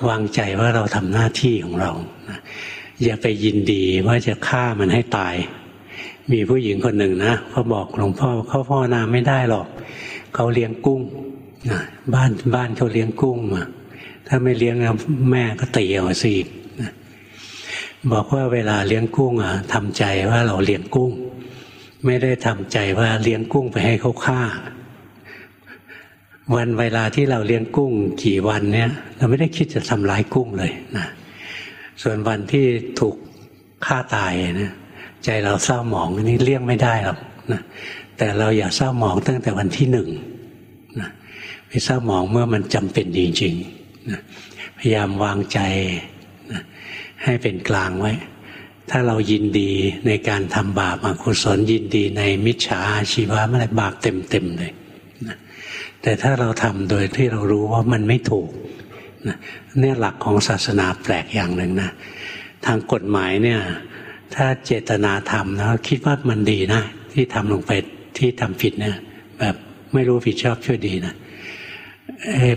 A: วางใจว่าเราทำหน้าที่ของเรานะอย่าไปยินดีว่าจะฆ่ามันให้ตาย มีผู้หญิงคนหนึ่งนะเขาบอกหลวงพ่อเขาพ่อนาไม่ได้หรอกเขาเลี้ยงกุ้งนะบ้านบ้านเขาเลี้ยงกุ้งมาถ้าไม่เลี้ยงแม่ก็ตีเอาสิบอกว่าเวลาเลี้ยงกุ้งอะทำใจว่าเราเลี้ยงกุ้ง ไม่ได้ทำใจว่าเลี้ยงกุ้งไปให้เขาฆ่า วันเวลาที่เราเลี้ยงกุ้งกี่วันเนี่ย เราไม่ได้คิดจะทำร้ายกุ้งเลยนะส่วนวันที่ถูกฆ่าตายนะใจเราเศร้าหมองนี่เลี่ยงไม่ได้หรอกนะแต่เราอย่าเศร้าหมองตั้งแต่วันที่หนึ่งนะไปเศร้าหมองเมื่อมันจำเป็นจริงๆนะพยายามวางใจให้เป็นกลางไว้ ถ้าเรายินดีในการทำบาปอกุศลยินดีในมิจฉาชีวะไม่ได้บาปเต็มๆเลย แต่ถ้าเราทำโดยที่เรารู้ว่ามันไม่ถูกนะเนี่ยหลักของศาสนาแปลกอย่างหนึ่งนะ ทางกฎหมายเนี่ย ถ้าเจตนาทำนะคิดว่ามันดีนะ ที่ทำลงไปที่ทำผิดเนี่ย แบบไม่รู้ผิดชอบช่วยดีนะ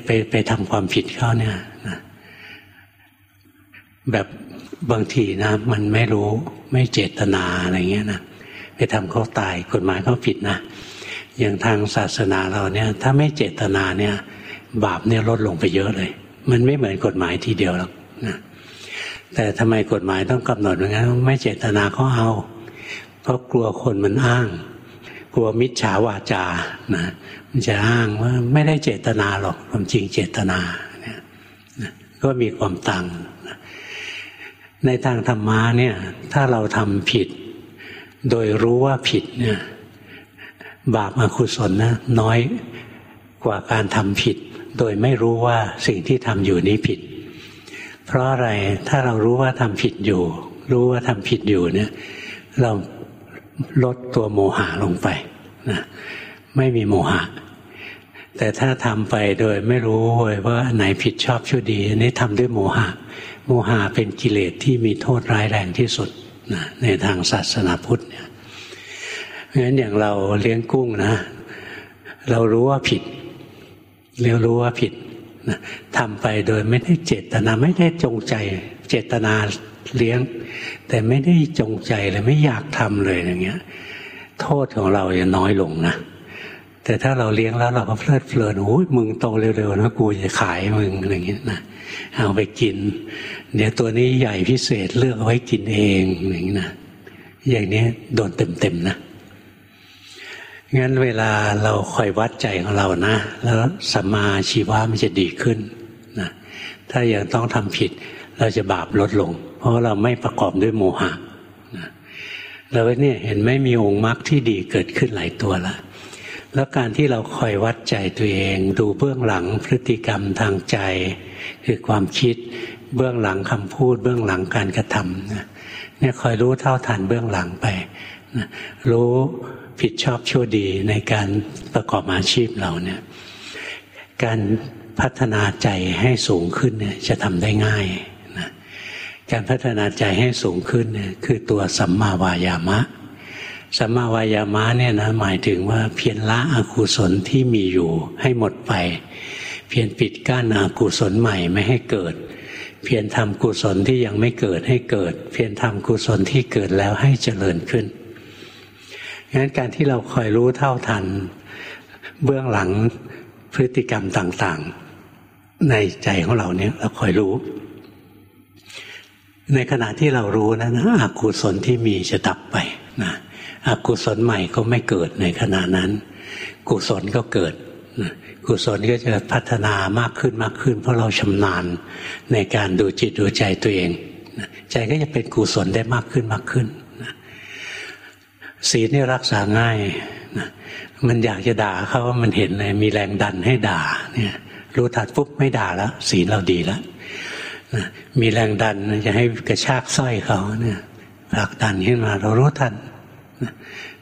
A: ไปไปทำความผิดเขาเนี่ยนะแบบบางทีนะ มันไม่รู้ไม่เจตนาอะไรเงี้ยนะไปทำเขาตายกฎหมายเขาผิดนะ อย่างทางศาสนาเราเนี่ยถ้าไม่เจตนาเนี่ยบาปเนี่ยลดลงไปเยอะเลย มันไม่เหมือนกฎหมายทีเดียวหรอกนะแต่ทำไมกฎหมายต้องกำหนดอย่างนั้นไม่เจตนาเขาเอาเพราะกลัวคนมันอ้าง กลัวมิจฉาวาจานะมันจะอ้างว่าไม่ได้เจตนาหรอกความจริงเจตนาเนี่ยก็มีความต่างในทางธรรมะเนี่ยถ้าเราทำผิด โดยรู้ว่าผิดเนี่ย บาปอกุศลนะน้อยกว่าการทำผิด โดยไม่รู้ว่าสิ่งที่ทำอยู่นี้ผิด เพราะอะไรถ้าเรารู้ว่าทำผิดอยู่ รู้ว่าทำผิดอยู่เนี่ย เราลดตัวโมหะลงไปนะไม่มีโมหะ แต่ถ้าทำไปโดยไม่รู้เลยว่าไหนผิดชอบชั่วดีอันนี้ทำด้วยโมหะ โมหะเป็นกิเลสที่มีโทษร้ายแรงที่สุดนะในทางศาสนาพุทธเนี่ย เพราะฉะนั้นอย่างเราเลี้ยงกุ้งนะ เรารู้ว่าผิดเรียรู้ว่าผิดนะทำไปโดยไม่ได้เจตนาไม่ได้จงใจ เจตนาเลี้ยง แต่ไม่ได้จงใจเลยไม่อยากทำเลยอย่างเงี้ย โทษของเราจะน้อยลงนะแต่ถ้าเราเลี้ยงแล้วเราก็เพลิดเพลินโอ้ยมึงโตเร็วๆนะกูจะขายมึงอะไรเงี้ยนะเอาไปกิน เดี๋ยวตัวนี้ใหญ่พิเศษเลือกเอาไว้กินเองอย่างนี้นะอย่างนี้โดนเต็มๆนะ งั้นเวลาเราคอยวัดใจของเรานะ แล้วสัมมาชีวะมันจะดีขึ้นนะถ้ายังต้องทำผิดเราจะบาปลดลง เพราะเราไม่ประกอบด้วยโมหะนะแล้วเนี่ยเห็นไม่มีองค์มรรคที่ดีเกิดขึ้นหลายตัวแล้วแล้วการที่เราคอยวัดใจตัวเอง ดูเบื้องหลังพฤติกรรมทางใจ คือความคิดเบื้องหลังคำพูด เบื้องหลังการกระทำนะเนี่ยคอยรู้เท่าทันเบื้องหลังไปนะรู้ ผิดชอบชั่วดีในการประกอบอาชีพเราเนี่ยการพัฒนาใจให้สูงขึ้นเนี่ยจะทำได้ง่ายนะการพัฒนาใจให้สูงขึ้นเนี่ยคือตัวสัมมาวายามะ สัมมาวายามะเนี่ยนะหมายถึงว่าเพียรละอกุศลที่มีอยู่ให้หมดไป เพียรปิดกั้นอกุศลใหม่ไม่ให้เกิด เพียรทำกุศลที่ยังไม่เกิดให้เกิด เพียรทำกุศลที่เกิดแล้วให้เจริญขึ้น งั้นการที่เราคอยรู้เท่าทัน เบื้องหลังพฤติกรรมต่างๆ ในใจของเราเนี่ยเราคอยรู้ ในขณะที่เรารู้นะนอกุศลที่มีจะดับไปนะอกุศลใหม่ก็ไม่เกิดในขณะนั้น กุศลก็เกิดนะกุศลก็จะพัฒนามากขึ้นมากขึ้น เพราะเราชำนาญในการดูจิตดูใจตัวเองนะใจก็จะเป็นกุศลได้มากขึ้นมากขึ้นน ศีลนี่รักษาง่ายนะมันอยากจะด่าเขาว่ามันเห็นเลยมีแรงดันให้ด่าเนี่ยรู้ทันปุ๊บไม่ด่าแล้วศีลเราดีแล้วนะมีแรงดันจะให้กระชากสร้อยเขาเนี่ยผลักดันขึ้นมา เรารู้ทัน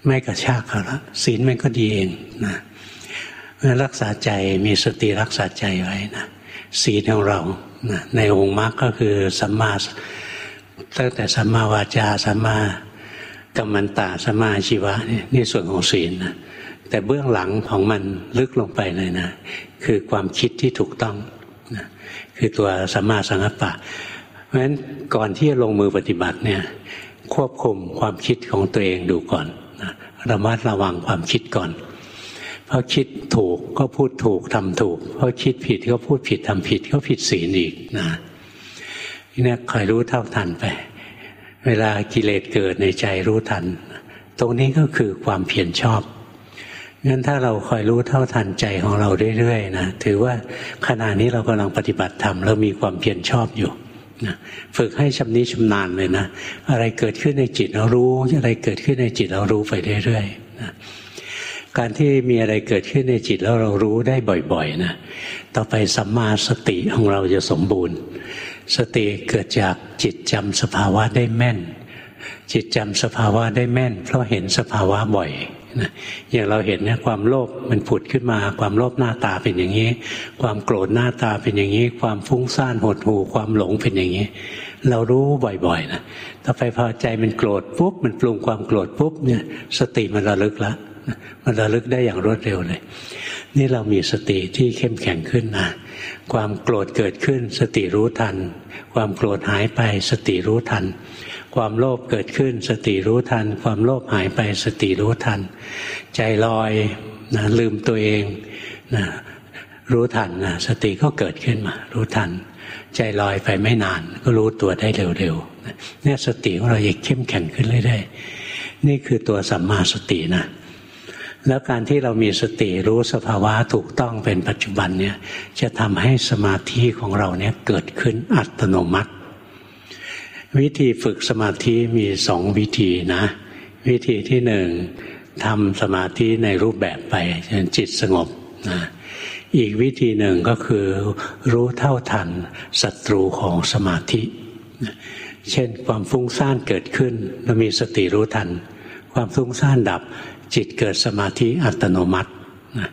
A: ไม่กระชากเขาและศีลมันก็ดีเองนะรักษาใจมีสติรักษาใจไว้นะศีลของเรานะในองค์มรรคก็คือสัมมาตั้งแต่สัมมาวาจาสัมมา กัมมันตาสัมมาชีวะนี่นี่ส่วนของศีลนะแต่เบื้องหลังของมันลึกลงไปเลยนะ คือความคิดที่ถูกต้องนะคือตัวสัมมาสังกัปปะ เพราะฉะนั้นก่อนที่จะลงมือปฏิบัติเนี่ยควบคุมความคิดของตัวเองดูก่อนนะระมัดระวังความคิดก่อนเพราะคิดถูกก็พูดถูกทำถูกเพราะคิดผิดก็พูดผิดทำผิดก็ผิดศีลอีกนะนี่คอยรู้เท่าทันไป เวลากิเลสเกิดในใจรู้ทัน ตรงนี้ก็คือความเพียรชอบงั้นถ้าเราคอยรู้เท่าทันใจของเราเรื่อยๆนะถือว่าขณะนี้เรากำลังปฏิบัติธรรมเรามีความเพียรชอบอยู่นะฝึกให้ชำนิชำนาญเลยนะ อะไรเกิดขึ้นในจิตเรารู้ อะไรเกิดขึ้นในจิตเรารู้ไปเรื่อยๆนะการที่มีอะไรเกิดขึ้นในจิตแล้วเรารู้ได้บ่อยๆนะต่อไปสัมมาสติของเราจะสมบูรณ์ สติเกิดจากจิตจำสภาวะได้แม่น จิตจำสภาวะได้แม่น เพราะเห็นสภาวะบ่อยนะอย่างเราเห็นเนี่ยความโลภมันผุดขึ้นมา ความโลภหน้าตาเป็นอย่างนี้ ความโกรธหน้าตาเป็นอย่างนี้ ความฟุ้งซ่านหดหู่ความหลงเป็นอย่างนี้ เรารู้บ่อยๆนะต่อไปพอใจมันโกรธปุ๊บมันปรุงความโกรธปุ๊บเนี่ยสติมันระลึกและ มันระลึกได้อย่างรวดเร็วเลย นี่เรามีสติที่เข้มแข็งขึ้นนะความโกรธเกิดขึ้น สติรู้ทัน ความโกรธหายไป สติรู้ทัน ความโลภเกิดขึ้น สติรู้ทัน ความโลภหายไป สติรู้ทัน ใจลอยนะลืมตัวเองนะรู้ทันนะสติก็เกิดขึ้นมา รู้ทัน ใจลอยไปไม่นาน ก็รู้ตัวได้เร็วๆเนี่ยสติของเราจะเข้มแข็งขึ้นเรื่อยๆนี่คือตัวสัมมาสตินะ แล้วการที่เรามีสติรู้สภาวะถูกต้องเป็นปัจจุบันเนี่ยจะทำให้สมาธิของเราเนี่ยเกิดขึ้นอัตโนมัติ วิธีฝึกสมาธิมีสองวิธีนะ วิธีที่หนึ่งทำสมาธิในรูปแบบไปจนจิตสงบนะอีกวิธีหนึ่งก็คือรู้เท่าทันศัตรูของสมาธิ เช่นความฟุ้งซ่านเกิดขึ้นเรามีสติรู้ทัน ความฟุ้งซ่านดับ จิตเกิดสมาธิอัตโนมัตินะ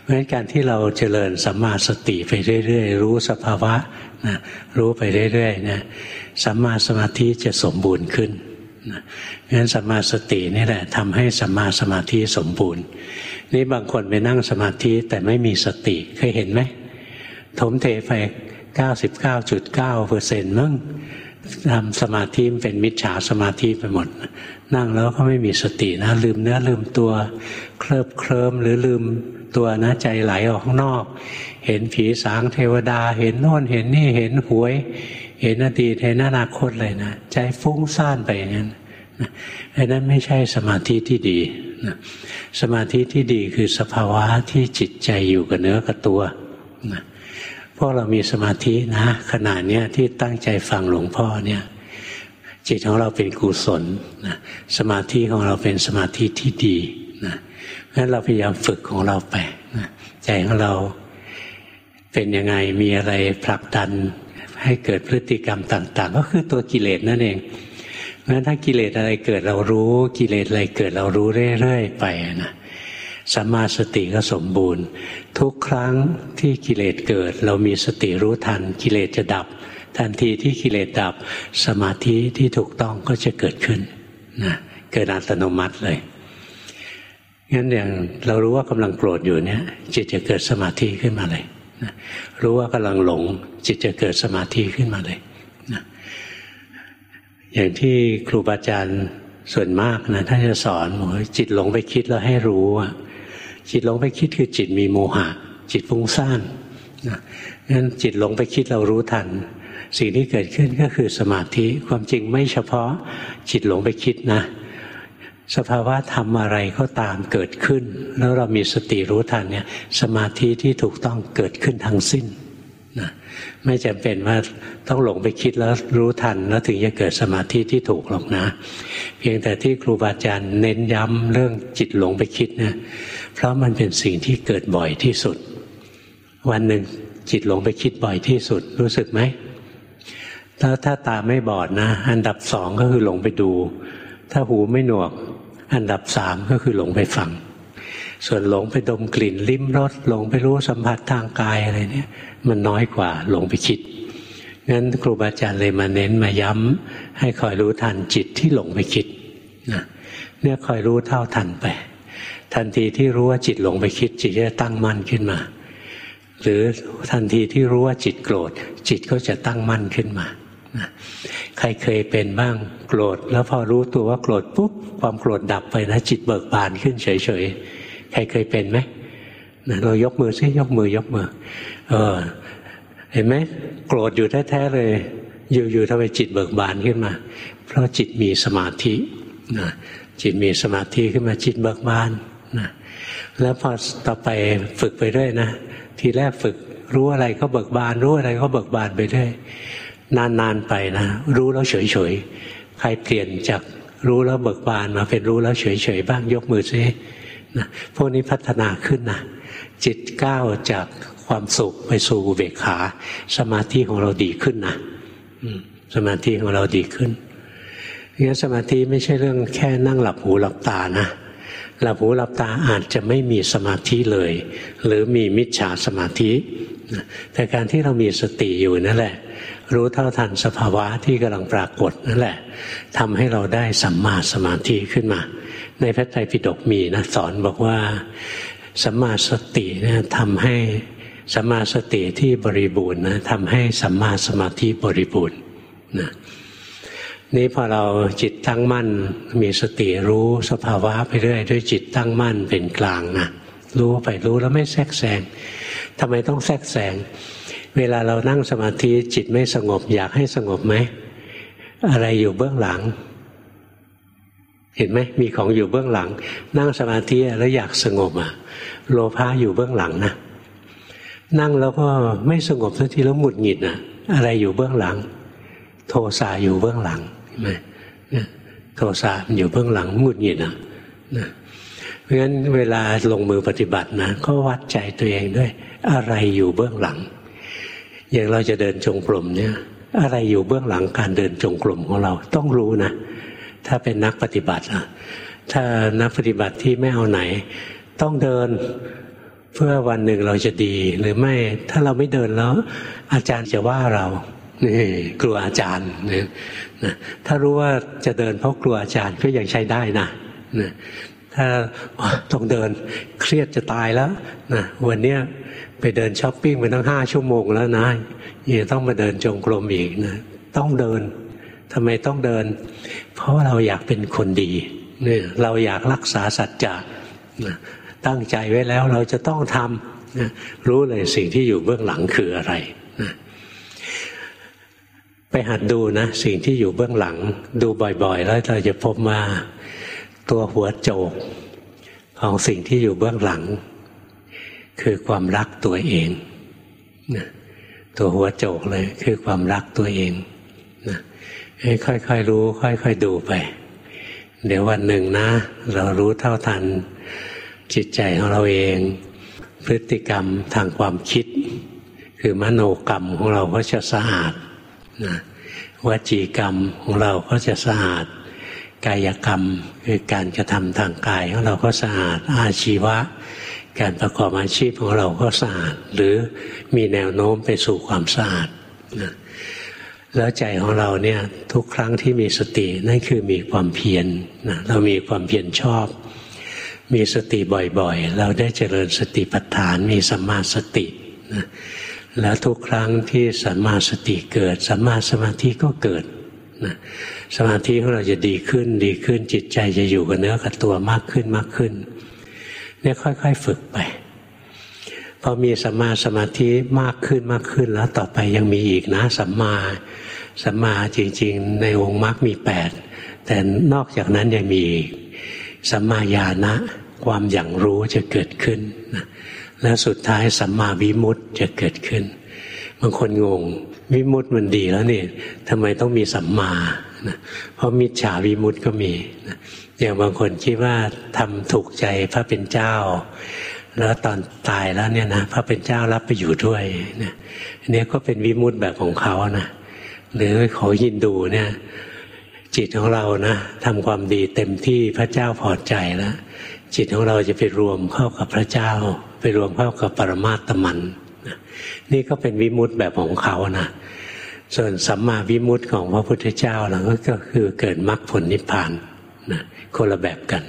A: เพราะฉะนั้นการที่เราเจริญสัมมาสติไปเรื่อยๆ รู้สภาวะนะรู้ไปเรื่อยๆนะสัมมาสมาธิจะสมบูรณ์ขึ้นนะงั้นสัมมาสตินี่แหละทำให้สัมมาสมาธิสมบูรณ์ นี่บางคนไปนั่งสมาธิแต่ไม่มีสติเคยเห็นไหมถมเทไปเก้าสิบเก้าจุดเก้าเปอร์เซ็นต์มั้ง ทำสมาธิเป็นมิจฉาสมาธิไปหมด นั่งแล้วก็ไม่มีสตินะ ลืมเนื้อลืมตัว เคลิบเคลิ้มหรือลืมตัวนะใจไหลออกข้างนอก เห็นผีสางเทวดา เห็นโน่นเห็นนี่เห็นหวย เห็นอดีตเห็นอนาคตเลยนะ ใจฟุ้งซ่านไปอย่างนั้นอันนั้นไม่ใช่สมาธิที่ดีนะสมาธิที่ดีคือสภาวะที่จิตใจอยู่กับเนื้อกับตัวนะ พวกเรามีสมาธินะขณะนี้ยที่ตั้งใจฟังหลวงพ่อเนี่ยจิตของเราเป็นกุศลนะสมาธิของเราเป็นสมาธิที่ดีนะเพราะฉะนั้นเราพยายามฝึกของเราไปนะใจของเราเป็นยังไงมีอะไรผลักดันให้เกิดพฤติกรรมต่าง ๆ ก็คือตัวกิเลสนั่นเองเพราะฉะนั้นถ้ากิเลสอะไรเกิดเรารู้ กิเลสอะไรเกิดเรารู้เรื่อยๆไปนะ สัมมาสติก็สมบูรณ์ ทุกครั้งที่กิเลสเกิด เรามีสติรู้ทันกิเลสจะดับ ทันทีที่กิเลสดับ สมาธิที่ถูกต้องก็จะเกิดขึ้นนะเกิดอัตโนมัติเลยงั้นอย่างเรารู้ว่ากำลังโกรธอยู่เนี่ย จิตจะเกิดสมาธิขึ้นมาเลยนะรู้ว่ากำลังหลง จิตจะเกิดสมาธิขึ้นมาเลยนะอย่างที่ครูบาอาจารย์ส่วนมากนะท่านจะสอนบอกจิตหลงไปคิดแล้วให้รู้ว่า จิตหลงไปคิดคือจิตมีโมหะ จิตฟุ้งซ่านนะงั้นจิตหลงไปคิดเรารู้ทัน สิ่งที่เกิดขึ้นก็คือสมาธิความจริงไม่เฉพาะจิตหลงไปคิดนะ สภาวะทำอะไรก็ตามเกิดขึ้น แล้วเรามีสติรู้ทันเนี่ยสมาธิที่ถูกต้องเกิดขึ้นทั้งสิ้น ไม่จำเป็นว่าต้องหลงไปคิดแล้วรู้ทัน แล้วถึงจะเกิดสมาธิที่ถูกหรอกนะ เพียงแต่ที่ครูบาอาจารย์เน้นย้ำเรื่องจิตหลงไปคิดนะเพราะมันเป็นสิ่งที่เกิดบ่อยที่สุด วันหนึ่งจิตหลงไปคิดบ่อยที่สุด รู้สึกไหมถ้าถ้าตาไม่บอดนะ อันดับสองก็คือหลงไปดู ถ้าหูไม่หนวก อันดับสามก็คือหลงไปฟัง ส่วนหลงไปดมกลิ่นลิ้มรสหลงไปรู้สัมผัสทางกายอะไรเนี่ยมันน้อยกว่าหลงไปคิดงั้นครูบาอาจารย์เลยมาเน้นมาย้ำให้คอยรู้ทันจิตที่หลงไปคิดนะเนี่ยคอยรู้เท่าทันไป ทันทีที่รู้ว่าจิตหลงไปคิด จิตจะตั้งมั่นขึ้นมา หรือทันทีที่รู้ว่าจิตโกรธ จิตก็จะตั้งมั่นขึ้นมาใครเคยเป็นบ้างโกรธ แล้วพอรู้ตัวว่าโกรธปุ๊บความโกรธดับไปนะจิตเบิกบานขึ้นเฉยๆ ใครเคยเป็นไหมเรายกมือซิยกมือยกมือ เออ เห็นไหมโกรธอยู่แท้ๆเลย อยู่ๆทำไมจิตเบิกบานขึ้นมา เพราะจิตมีสมาธินะจิตมีสมาธิขึ้นมาจิตเบิกบานนะแล้วพอต่อไปฝึกไปเรื่อยนะทีแรกฝึกรู้อะไรก็เบิกบาน รู้อะไรก็เบิกบานไปเรื่อยนานๆไปนะรู้แล้วเฉยๆใครเปลี่ยนจากรู้แล้วเบิกบานมาเป็นรู้แล้วเฉยๆบ้างยกมือซิ พวกนี้พัฒนาขึ้นนะจิตก้าวจากความสุขไปสู่อุเบกขา สมาธิของเราดีขึ้นนะสมาธิของเราดีขึ้นงั้นสมาธิไม่ใช่เรื่องแค่นั่งหลับหูหลับตานะหลับหูหลับตาอาจจะไม่มีสมาธิเลย หรือมีมิจฉาสมาธิ แต่การที่เรามีสติอยู่นั่นแหละ รู้เท่าทันสภาวะที่กำลังปรากฏนั่นแหละทำให้เราได้สัมมาสมาธิขึ้นมา ในพระไตรปิฎกมีนะสอนบอกว่าสัมมาสติเนี่ยทำให้สัมมาสติที่บริบูรณ์นะทำให้สัมมาสมาธิบริบูรณ์นะนี่พอเราจิตตั้งมั่น มีสติรู้สภาวะไปเรื่อยด้วยจิตตั้งมั่นเป็นกลางนะรู้ไปรู้แล้วไม่แทรกแซงทำไมต้องแทรกแซงเวลาเรานั่งสมาธิจิตไม่สงบอยากให้สงบไหมอะไรอยู่เบื้องหลัง เห็นไหมมีของอยู่เบื้องหลัง นั่งสมาธิแล้วอยากสงบอะ โลภะอยู่เบื้องหลังนะนั่งแล้วก็ไม่สงบสักทีแล้วหมุดหงิดอะอะไรอยู่เบื้องหลัง โทสะอยู่เบื้องหลังเห็นไหมโทสะมันอยู่เบื้องหลังหมุดหงิดอะนะเพราะฉะนั้นเวลาลงมือปฏิบัตินะก็วัดใจตัวเองด้วย อะไรอยู่เบื้องหลัง อย่างเราจะเดินจงกรมเนี่ย อะไรอยู่เบื้องหลังการเดินจงกรมของเราต้องรู้นะ ถ้าเป็นนักปฏิบัติอะถ้านักปฏิบัติที่ไม่เอาไหน ต้องเดินเพื่อวันหนึ่งเราจะดีหรือไม่ถ้าเราไม่เดินแล้ว อาจารย์จะว่าเรานี่กลัวอาจารย์นะถ้ารู้ว่าจะเดินเพราะกลัวอาจารย์ก็ยังใช้ได้นะนะถ้าต้องเดินเครียดจะตายแล้วนะวันเนี้ยไปเดินช้อปปิ้งไปตั้งห้าชั่วโมงแล้วนะยังต้องมาเดินจงกรมอีกนะต้องเดิน ทำไมต้องเดิน เพราะเราอยากเป็นคนดีเนี่ยเราอยากรักษาสัจจะตั้งใจไว้แล้วเราจะต้องทำรู้เลยสิ่งที่อยู่เบื้องหลังคืออะไรไปหัดดูนะสิ่งที่อยู่เบื้องหลัง ดูบ่อยๆ แล้วเราจะพบมาตัวหัวโจกของสิ่งที่อยู่เบื้องหลัง คือความรักตัวเอง ตัวหัวโจกเลยคือความรักตัวเอง ค่อยๆรู้ ค่อยๆดูไป เดี๋ยววันหนึ่งนะ เรารู้เท่าทัน จิตใจของเราเอง พฤติกรรมทางความคิด คือมโนกรรมของเราก็จะสะอาดนะวจีกรรมของเราก็จะสะอาด กายกรรมคือการกระทำทางกายของเราก็สะอาด อาชีวะ การประกอบอาชีพของเราก็สะอาด หรือมีแนวโน้มไปสู่ความสะอาดนะ แล้วใจของเราเนี่ยทุกครั้งที่มีสตินั่นคือมีความเพียรนะเรามีความเพียรชอบ มีสติบ่อยๆ เราได้เจริญสติปัฏฐานมีสัมมาสตินะแล้วทุกครั้งที่สัมมาสติเกิดสัมมาสมาธิก็เกิดนะสมาธิของเราจะดีขึ้นดีขึ้นจิตใจจะอยู่กับเนื้อกับตัวมากขึ้นมากขึ้นเนี่ยค่อย ๆ ฝึกไป พอมีสัมมาสมาธิมากขึ้นมากขึ้นแล้วต่อไปยังมีอีกนะสัมมาสัมมาจริง ๆ ในองค์มรรคมีแปดแต่นอกจากนั้นยังมีสัมมาญาณะความอย่างรู้จะเกิดขึ้นนะแล้วสุดท้ายสัมมาวิมุตติจะเกิดขึ้น บางคนงง วิมุตติมันดีแล้วนี่ทำไมต้องมีสัมมานะเพราะมิจฉาวิมุตติก็มีนะอย่างบางคนคิดว่าทำถูกใจพระเป็นเจ้า แล้วตอนตายแล้วเนี่ยนะพระเป็นเจ้ารับไปอยู่ด้วยเนี่ยอันนี้ก็เป็นวิมุตติแบบของเขานะหรือของยินดูเนี่ย จิตของเรานะทำความดีเต็มที่พระเจ้าพอใจแล้วจิตของเราจะไปรวมเข้ากับพระเจ้า ไปรวมเข้ากับปรมาตมันนี่ก็เป็นวิมุตต์แบบของเขานะส่วนสัมมาวิมุตต์ของพระพุทธเจ้าเราก็คือเกิดมรรคผลนิพพานนะคนละแบบกัน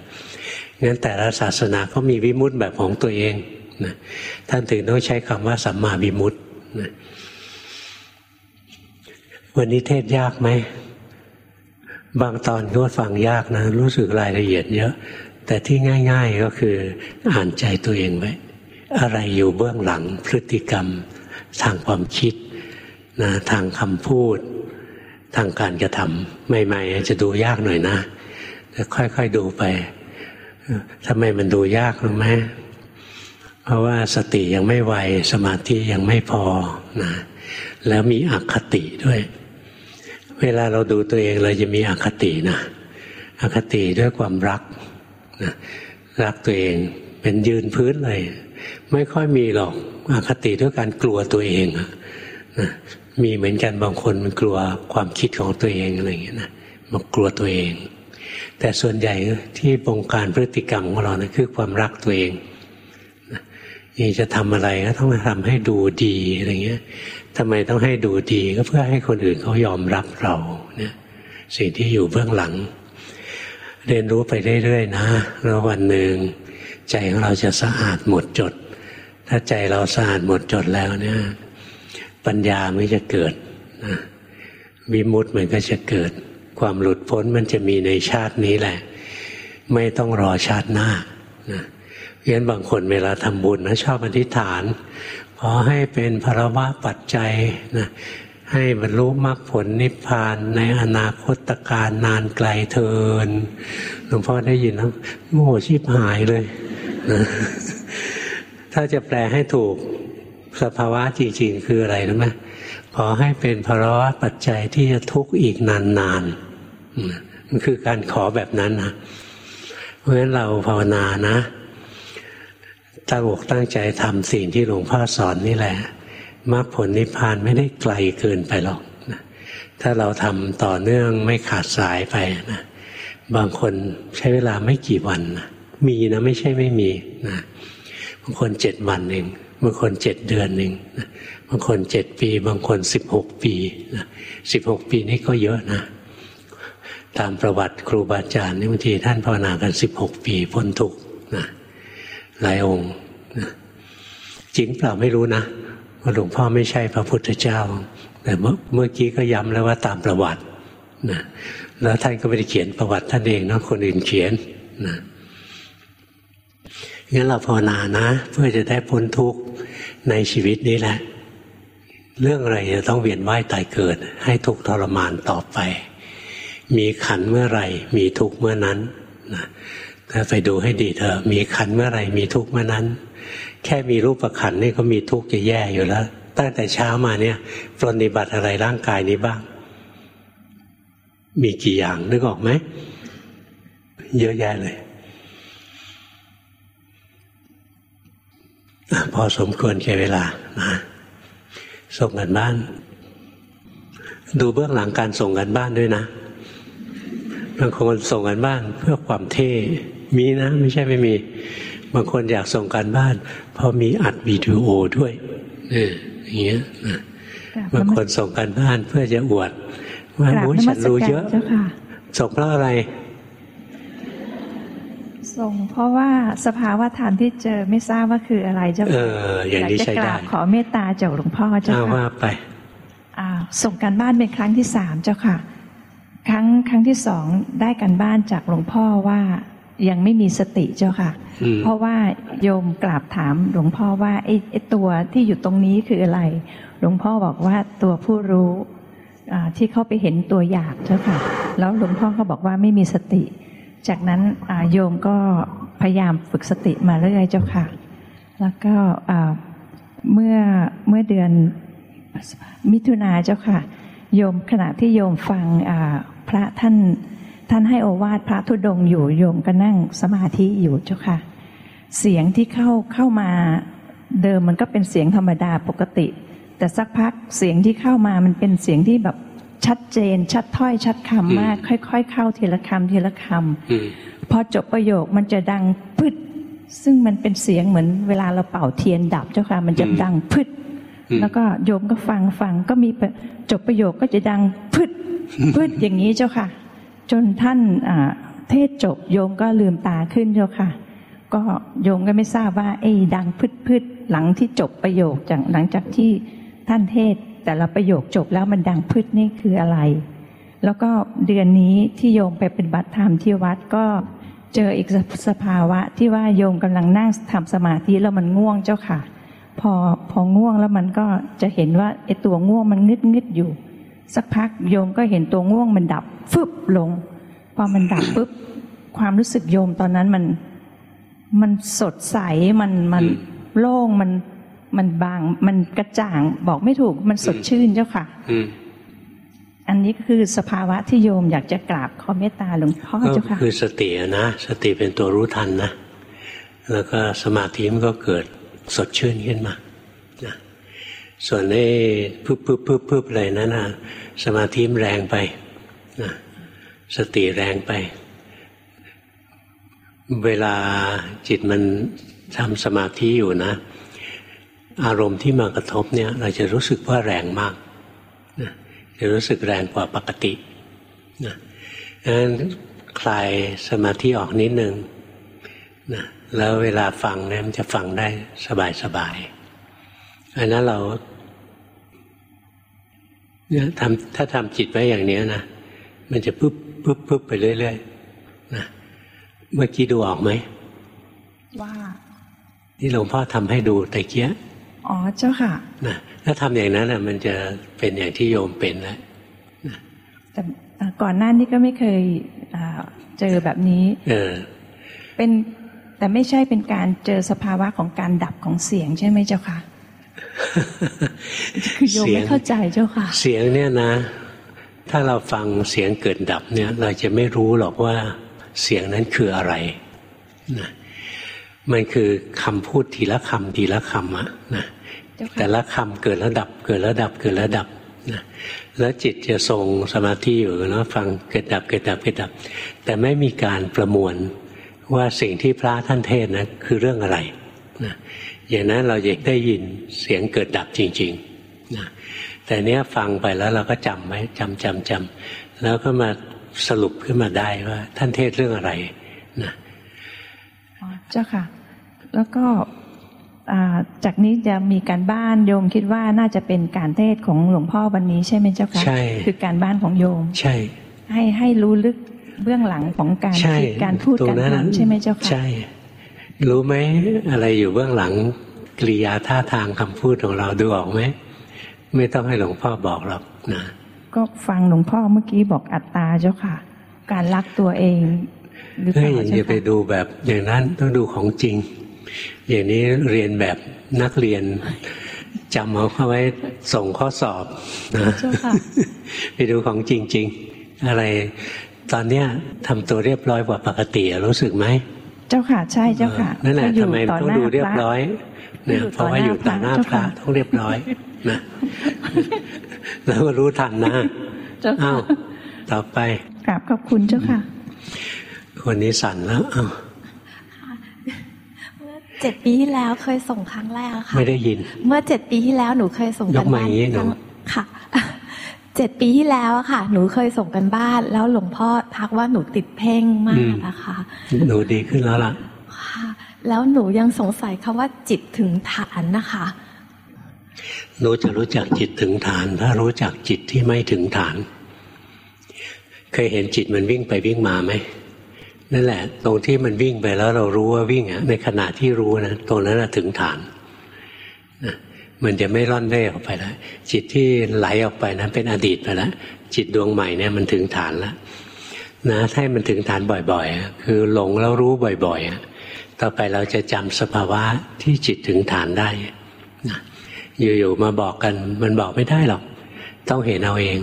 A: งั้นแต่ละศาสนาก็มีวิมุตต์แบบของตัวเองนะท่านถึงต้องใช้คำว่าสัมมาวิมุตต์นะวันนี้เทศยากไหม บางตอนก็ฟังยากนะ รู้สึกรายละเอียดเยอะ แต่ที่ง่าย ๆก็คืออ่านใจตัวเองไว้ อะไรอยู่เบื้องหลังพฤติกรรม ทางความคิดนะทางคำพูด ทางการกระทำใหม่ ๆ จะดูยากหน่อยนะแต่ค่อยๆดูไป ทำไมมันดูยากรู้ไหมเพราะว่าสติยังไม่ไวสมาธิยังไม่พอนะแล้วมีอคติด้วย เวลาเราดูตัวเองเราจะมีอคตินะอคติด้วยความรักนะรักตัวเองเป็นยืนพื้นเลย ไม่ค่อยมีหรอกอคติด้วยการกลัวตัวเองนะมีเหมือนกันบางคนมันกลัวความคิดของตัวเองอะไรอย่างเงี้ยนะมันกลัวตัวเอง แต่ส่วนใหญ่ที่บงการพฤติกรรมของเรานะคือความรักตัวเองนี่จะทำอะไรก็ต้องทำให้ดูดีอะไรเงี้ยทำไมต้องให้ดูดีก็เพื่อให้คนอื่นเขายอมรับเราเนี่ยสิ่งที่อยู่เบื้องหลัง เรียนรู้ไปเรื่อยๆนะแล้ววันหนึ่งใจของเราจะสะอาดหมดจด ถ้าใจเราสะอาดหมดจดแล้วเนี่ย ปัญญาไม่จะเกิดนะวิมุตต์มันก็จะเกิด ความหลุดพ้นมันจะมีในชาตินี้แหละ ไม่ต้องรอชาติหน้านะเพราะฉะนั้นบางคนเวลาทำบุญนะชอบอธิษฐานขอให้เป็นภรวะปัจจัยนะให้บรรลุมรรคผลนิพพานในอนาคตการนานไกลเทินหลวงพ่อได้ยินแล้วโง่ชีพหายเลยถ้าจะแปลให้ถูกสภาวะจริง ๆ คืออะไรรู้ไหมขอให้เป็นภาวะปัจจัยที่จะทุกข์อีกนานๆ มันคือการขอแบบนั้นนะเพราะฉะนั้นเราภาวนานะตั้งอกตั้งใจทำสิ่งที่หลวงพ่อสอนนี่แหละมรรคผลนิพพานไม่ได้ไกลเกินไปหรอกนะถ้าเราทำต่อเนื่องไม่ขาดสายไปนะบางคนใช้เวลาไม่กี่วันนะมีนะไม่ใช่ไม่มีนะบางคนเจ็ดวันเองบางคนเจ็ดเดือนหนึ่งนะบางคนเจ็ดปี บางคนสิบหกปีสิบหกปีนี่ก็เยอะนะ ตามประวัติครูบาอาจารย์นี่บางทีท่านภาวนากันสิบหกปีพ้นทุกนะหลายองค์นะจริงเปล่าไม่รู้นะว่าหลวงพ่อไม่ใช่พระพุทธเจ้า แต่เมื่อเมื่อกี้ก็ย้ำแล้วว่าตามประวัตินะแล้วท่านก็ไม่ได้เขียนประวัติท่านเองนะคนอื่นเขียนนะงั้นเราภาวนานะ เพื่อจะได้พ้นทุกข์ในชีวิตนี้แหละ เรื่องอะไรจะต้องเวียนว่ายตายเกิด ให้ทุกทรมานต่อไป มีขันเมื่อไหร่ มีทุกเมื่อนั้นนะถ้าไปดูให้ดีเถอะมีขันเมื่อไหร่ มีทุกเมื่อนั้น แค่มีรูปขันนี่ก็มีทุกข์จะแย่อยู่แล้ว ตั้งแต่เช้ามาเนี่ยปรนิบัติอะไรร่างกายนี้บ้าง มีกี่อย่างนึกออกไหมเยอะแยะเลยพอสมควรแก่เวลานะส่งกันบ้าน ดูเบื้องหลังการส่งกันบ้านด้วยนะ บางคนส่งกันบ้านเพื่อความเท่มีนะ ไม่ใช่ไม่มี บางคนอยากส่งการบ้านเพราะมีอัดวิดีโอด้วยเนี่ยอย่างเงี้ยนะบางคนส่งกันบ้านเพื่อจะอวด ว่าโอ้ฉันรู้เยอะส่งเพราะอะไร
B: ส่งเพราะว่าสภาวะธรรมที่เจอไม่ทราบว่าคืออะไรเจ้าค่ะ
A: อยากจะกราบ
B: ขอเมตตาจากหลวงพ่อเจ้าค่ะ
A: ว่าไป
B: ส่งการบ้านเป็นครั้งที่สามเจ้าค่ะ ครั้งครั้งที่สองได้การบ้านจากหลวงพ่อว่ายังไม่มีสติเจ้าค่ะ เพราะว่าโยมกราบถามหลวงพ่อว่าไอ้ไอตัวที่อยู่ตรงนี้คืออะไร หลวงพ่อบอกว่าตัวผู้รู้ที่เข้าไปเห็นตัวอยากเจ้าค่ะ แล้วหลวงพ่อก็บอกว่าไม่มีสติ จากนั้นโยมก็พยายามฝึกสติมาเรื่อยเจ้าค่ะ แล้วก็เมื่อเมื่อเดือนมิถุนาเจ้าค่ะ โยมขณะที่โยมฟัง พระท่านท่านให้โอวาทพระธุดงอยู่โยมก็นั่งสมาธิอยู่เจ้าค่ะ เสียงที่เข้าเข้ามาเดิมมันก็เป็นเสียงธรรมดาปกติ แต่สักพักเสียงที่เข้ามามันเป็นเสียงที่แบบชัดเจน ชัดถ้อยชัดคำมาก ค่อย ๆ เข้าทีละคำทีละคำพอจบประโยคมันจะดังพึดซึ่งมันเป็นเสียงเหมือนเวลาเราเป่าเทียนดับเจ้าค่ะ มันจะดังพึด แล้วก็โยมก็ฟังฟังก็มีจบประโยคก็จะดังพึดพึดอย่างนี้เจ้าค่ะ จนท่านเทศจบโยมก็ลืมตาขึ้นเจ้าค่ะ ก็โยมก็ไม่ทราบว่าไอ้ดังพึดพึดหลังที่จบประโยคจากหลังจากที่ท่านเทศแต่ละประโยคจบแล้วมันดังพืชนี่คืออะไร แล้วก็เดือนนี้ที่โยมไปเป็นบัตรธรรมที่วัดก็เจออีกสภาวะที่ว่าโยมกำลังนั่งทำสมาธิแล้วมันง่วงเจ้าค่ะ พอพอง่วงแล้วมันก็จะเห็นว่าไอตัวง่วงมันงึดงึดอยู่ สักพักโยมก็เห็นตัวง่วงมันดับฟึบลง พอมันดับปุ๊บความรู้สึกโยมตอนนั้นมันมันสดใสมันมันโล่งมันมันบาง มันกระจ่างบอกไม่ถูกมันสดชื่นเจ้าค่ะอันนี้คือสภาวะที่โยมอยากจะกราบขอเมตตาหลวงพ่อเจ้าค่ะ
A: คือสตินะ สติเป็นตัวรู้ทันนะแล้วก็สมาธิมันก็เกิด สดชื่นขึ้นมาส่วนไอ้ปึ๊บปึ๊บปึ๊บปึ๊บอะไรนั้นนะสมาธิมันแรงไปนะสติแรงไป เวลาจิตมันทำสมาธิอยู่นะ อารมณ์ที่มากระทบเนี่ย เราจะรู้สึกว่าแรงมากนะจะรู้สึกแรงกว่าปกตินะดังนั้นคลายสมาธิออกนิดนึงนะ แล้วเวลาฟังเนี่ยมันจะฟังได้สบายสบายอันนั้นเราเนี่ยทำถ้าทำจิตไว้อย่างนี้นะมันจะปุ๊บปุ๊บปุ๊บไปเรื่อยๆนะเมื่อกี้ดูออกไหม
B: ว่า
A: ที่หลวงพ่อทำให้ดูแต่เกี้ย
B: อ๋อเจ้าค่ะ
A: นะถ้าทำอย่างนั้นอะ มันจะเป็นอย่างที่โยมเป็นแล้ว
B: แต่ก่อนหน้านี้ก็ไม่เคยเจอแบบนี้
A: เออ
B: เป็น แต่ไม่ใช่เป็นการเจอสภาวะของการดับของเสียงใช่ไหมเจ้าค่ะคือโยมไม่เข้าใจเจ้าค่ะ
A: เสียงเนี่ยนะ ถ้าเราฟังเสียงเกิดดับเนี่ย เราจะไม่รู้หรอกว่าเสียงนั้นคืออะไรนะมันคือคำพูดทีละคำทีละคำอะนะแต่ละคำเกิดระดับ เกิดระดับเกิดระดับนะแล้วจิตจะทรงสมาธิอยู่นะฟังเกิดดับเกิดดับเกิดดับ แต่ไม่มีการประมวล ว่าสิ่งที่พระท่านเทศนะคือเรื่องอะไรนะอย่างนั้นเราจะได้ยินเสียงเกิดดับจริงๆนะแต่เนี้ยฟังไปแล้วเราก็จำไว้จำจำจำแล้วก็มาสรุปขึ้นมาได้ว่า ท่านเทศเรื่องอะไรนะ
B: เจ้าค่ะ แล้วก็จากนี้จะมีการบ้านโยมคิดว่าน่าจะเป็นการเทศของหลวงพ่อวันนี้ใช่ไหมเจ้าค่ะ
A: ใช่
B: คือการบ้านของโยม
A: ใช่
B: ให้ให้รู้ลึก เบื้องหลังของการ
A: ใช่
B: คิดการพูด
A: ตร
B: กางร
A: นั้น
B: ทำใช่ไหมเจ้าค่ะ
A: ใช่ รู้ไหมอะไรอยู่เบื้องหลังกริยาท่าทางคำพูดของเราดูออกไหมไม่ต้องให้หลวงพ่อบอกหรอกนะ
B: ก็ฟังหลวงพ่อเมื่อกี้บอกอัตตาเจ้าค่ะ การรักตัวเองหรือเป
A: เฮ้ย
B: ล่า
A: อ
B: เจ้า
A: ย่าไป
B: ค่ะ
A: ดูแบบอย่างนั้นต้องดูของจริง อย่างนี้เรียนแบบนักเรียนจำเอาเข้าไว้ส่งข้อสอบนะ
B: เจ้าค่ะ
A: ไปดูของจริง ๆ อะไร ตอนเนี้ยทำตัวเรียบร้อยกว่าปกติอะรู้สึกไหม
B: เจ้าค่ะใช่เจ้าค่ะ
A: นั่นแหละ
B: ถ้าอยู่
A: ทำไม
B: ต่อ
A: ต้อง
B: หน้า
A: ดูเรียบ
B: พะ
A: ร้อยเนี่ย
B: อยู่
A: เพราะว่าอยู่ต่อหน้า
B: ต่อหน้า
A: พระ
B: พระ
A: ต้องเรียบร้อยนะแล้วก็รู้ทันนะ
B: เจ้า
A: อ้า
B: ค่ะ
A: วต่อไป
B: กราบขอบคุณเจ้าค่ะ
A: คนนี้สั่นแล้วอ้าว
C: เมื่อเจ็ดปีที่แล้วเคยส่งครั้งแรกอะค่ะ
A: ไม่ได้ยิน
C: เมื่อเจ็ดปีที่แล้วหนูเคยส่ง
A: ย
C: กั
A: ก
C: น
A: มา
C: บ้า
A: อนย่างนี้หนู
C: ครั้งค่ะ เจ็ดปีที่แล้วอะค่ะ หนูเคยส่งกันบ้าน แล้วหลวงพ่อทักว่าหนูติดเพ่งมากนะคะ
A: หนูดีขึ้นแล้วล่ะ
C: ค่ะแล้วหนูยังสงสัยคำว่าจิตถึงฐานนะคะ
A: หนูจะรู้จักจิตถึงฐาน ถ้ารู้จักจิตที่ไม่ถึงฐาน เคยเห็นจิตมันวิ่งไปวิ่งมาไหมนั่นแหละ ตรงที่มันวิ่งไปแล้วเรารู้ว่าวิ่งอะในขณะที่รู้นะตรงนั้นนะถึงฐานนะ มันจะไม่ร่อนเร่ออกไปแล้วจิตที่ไหลออกไปนั้นเป็นอดีตไปแล้วจิตดวงใหม่เนี่ยมันถึงฐานแล้วนะถ้ามันถึงฐานบ่อยๆ คือหลงแล้วรู้บ่อยๆ ต่อไปเราจะจำสภาวะที่จิตถึงฐานได้นะอยู่ๆมาบอกกันมันบอกไม่ได้หรอก ต้องเห็นเอาเอง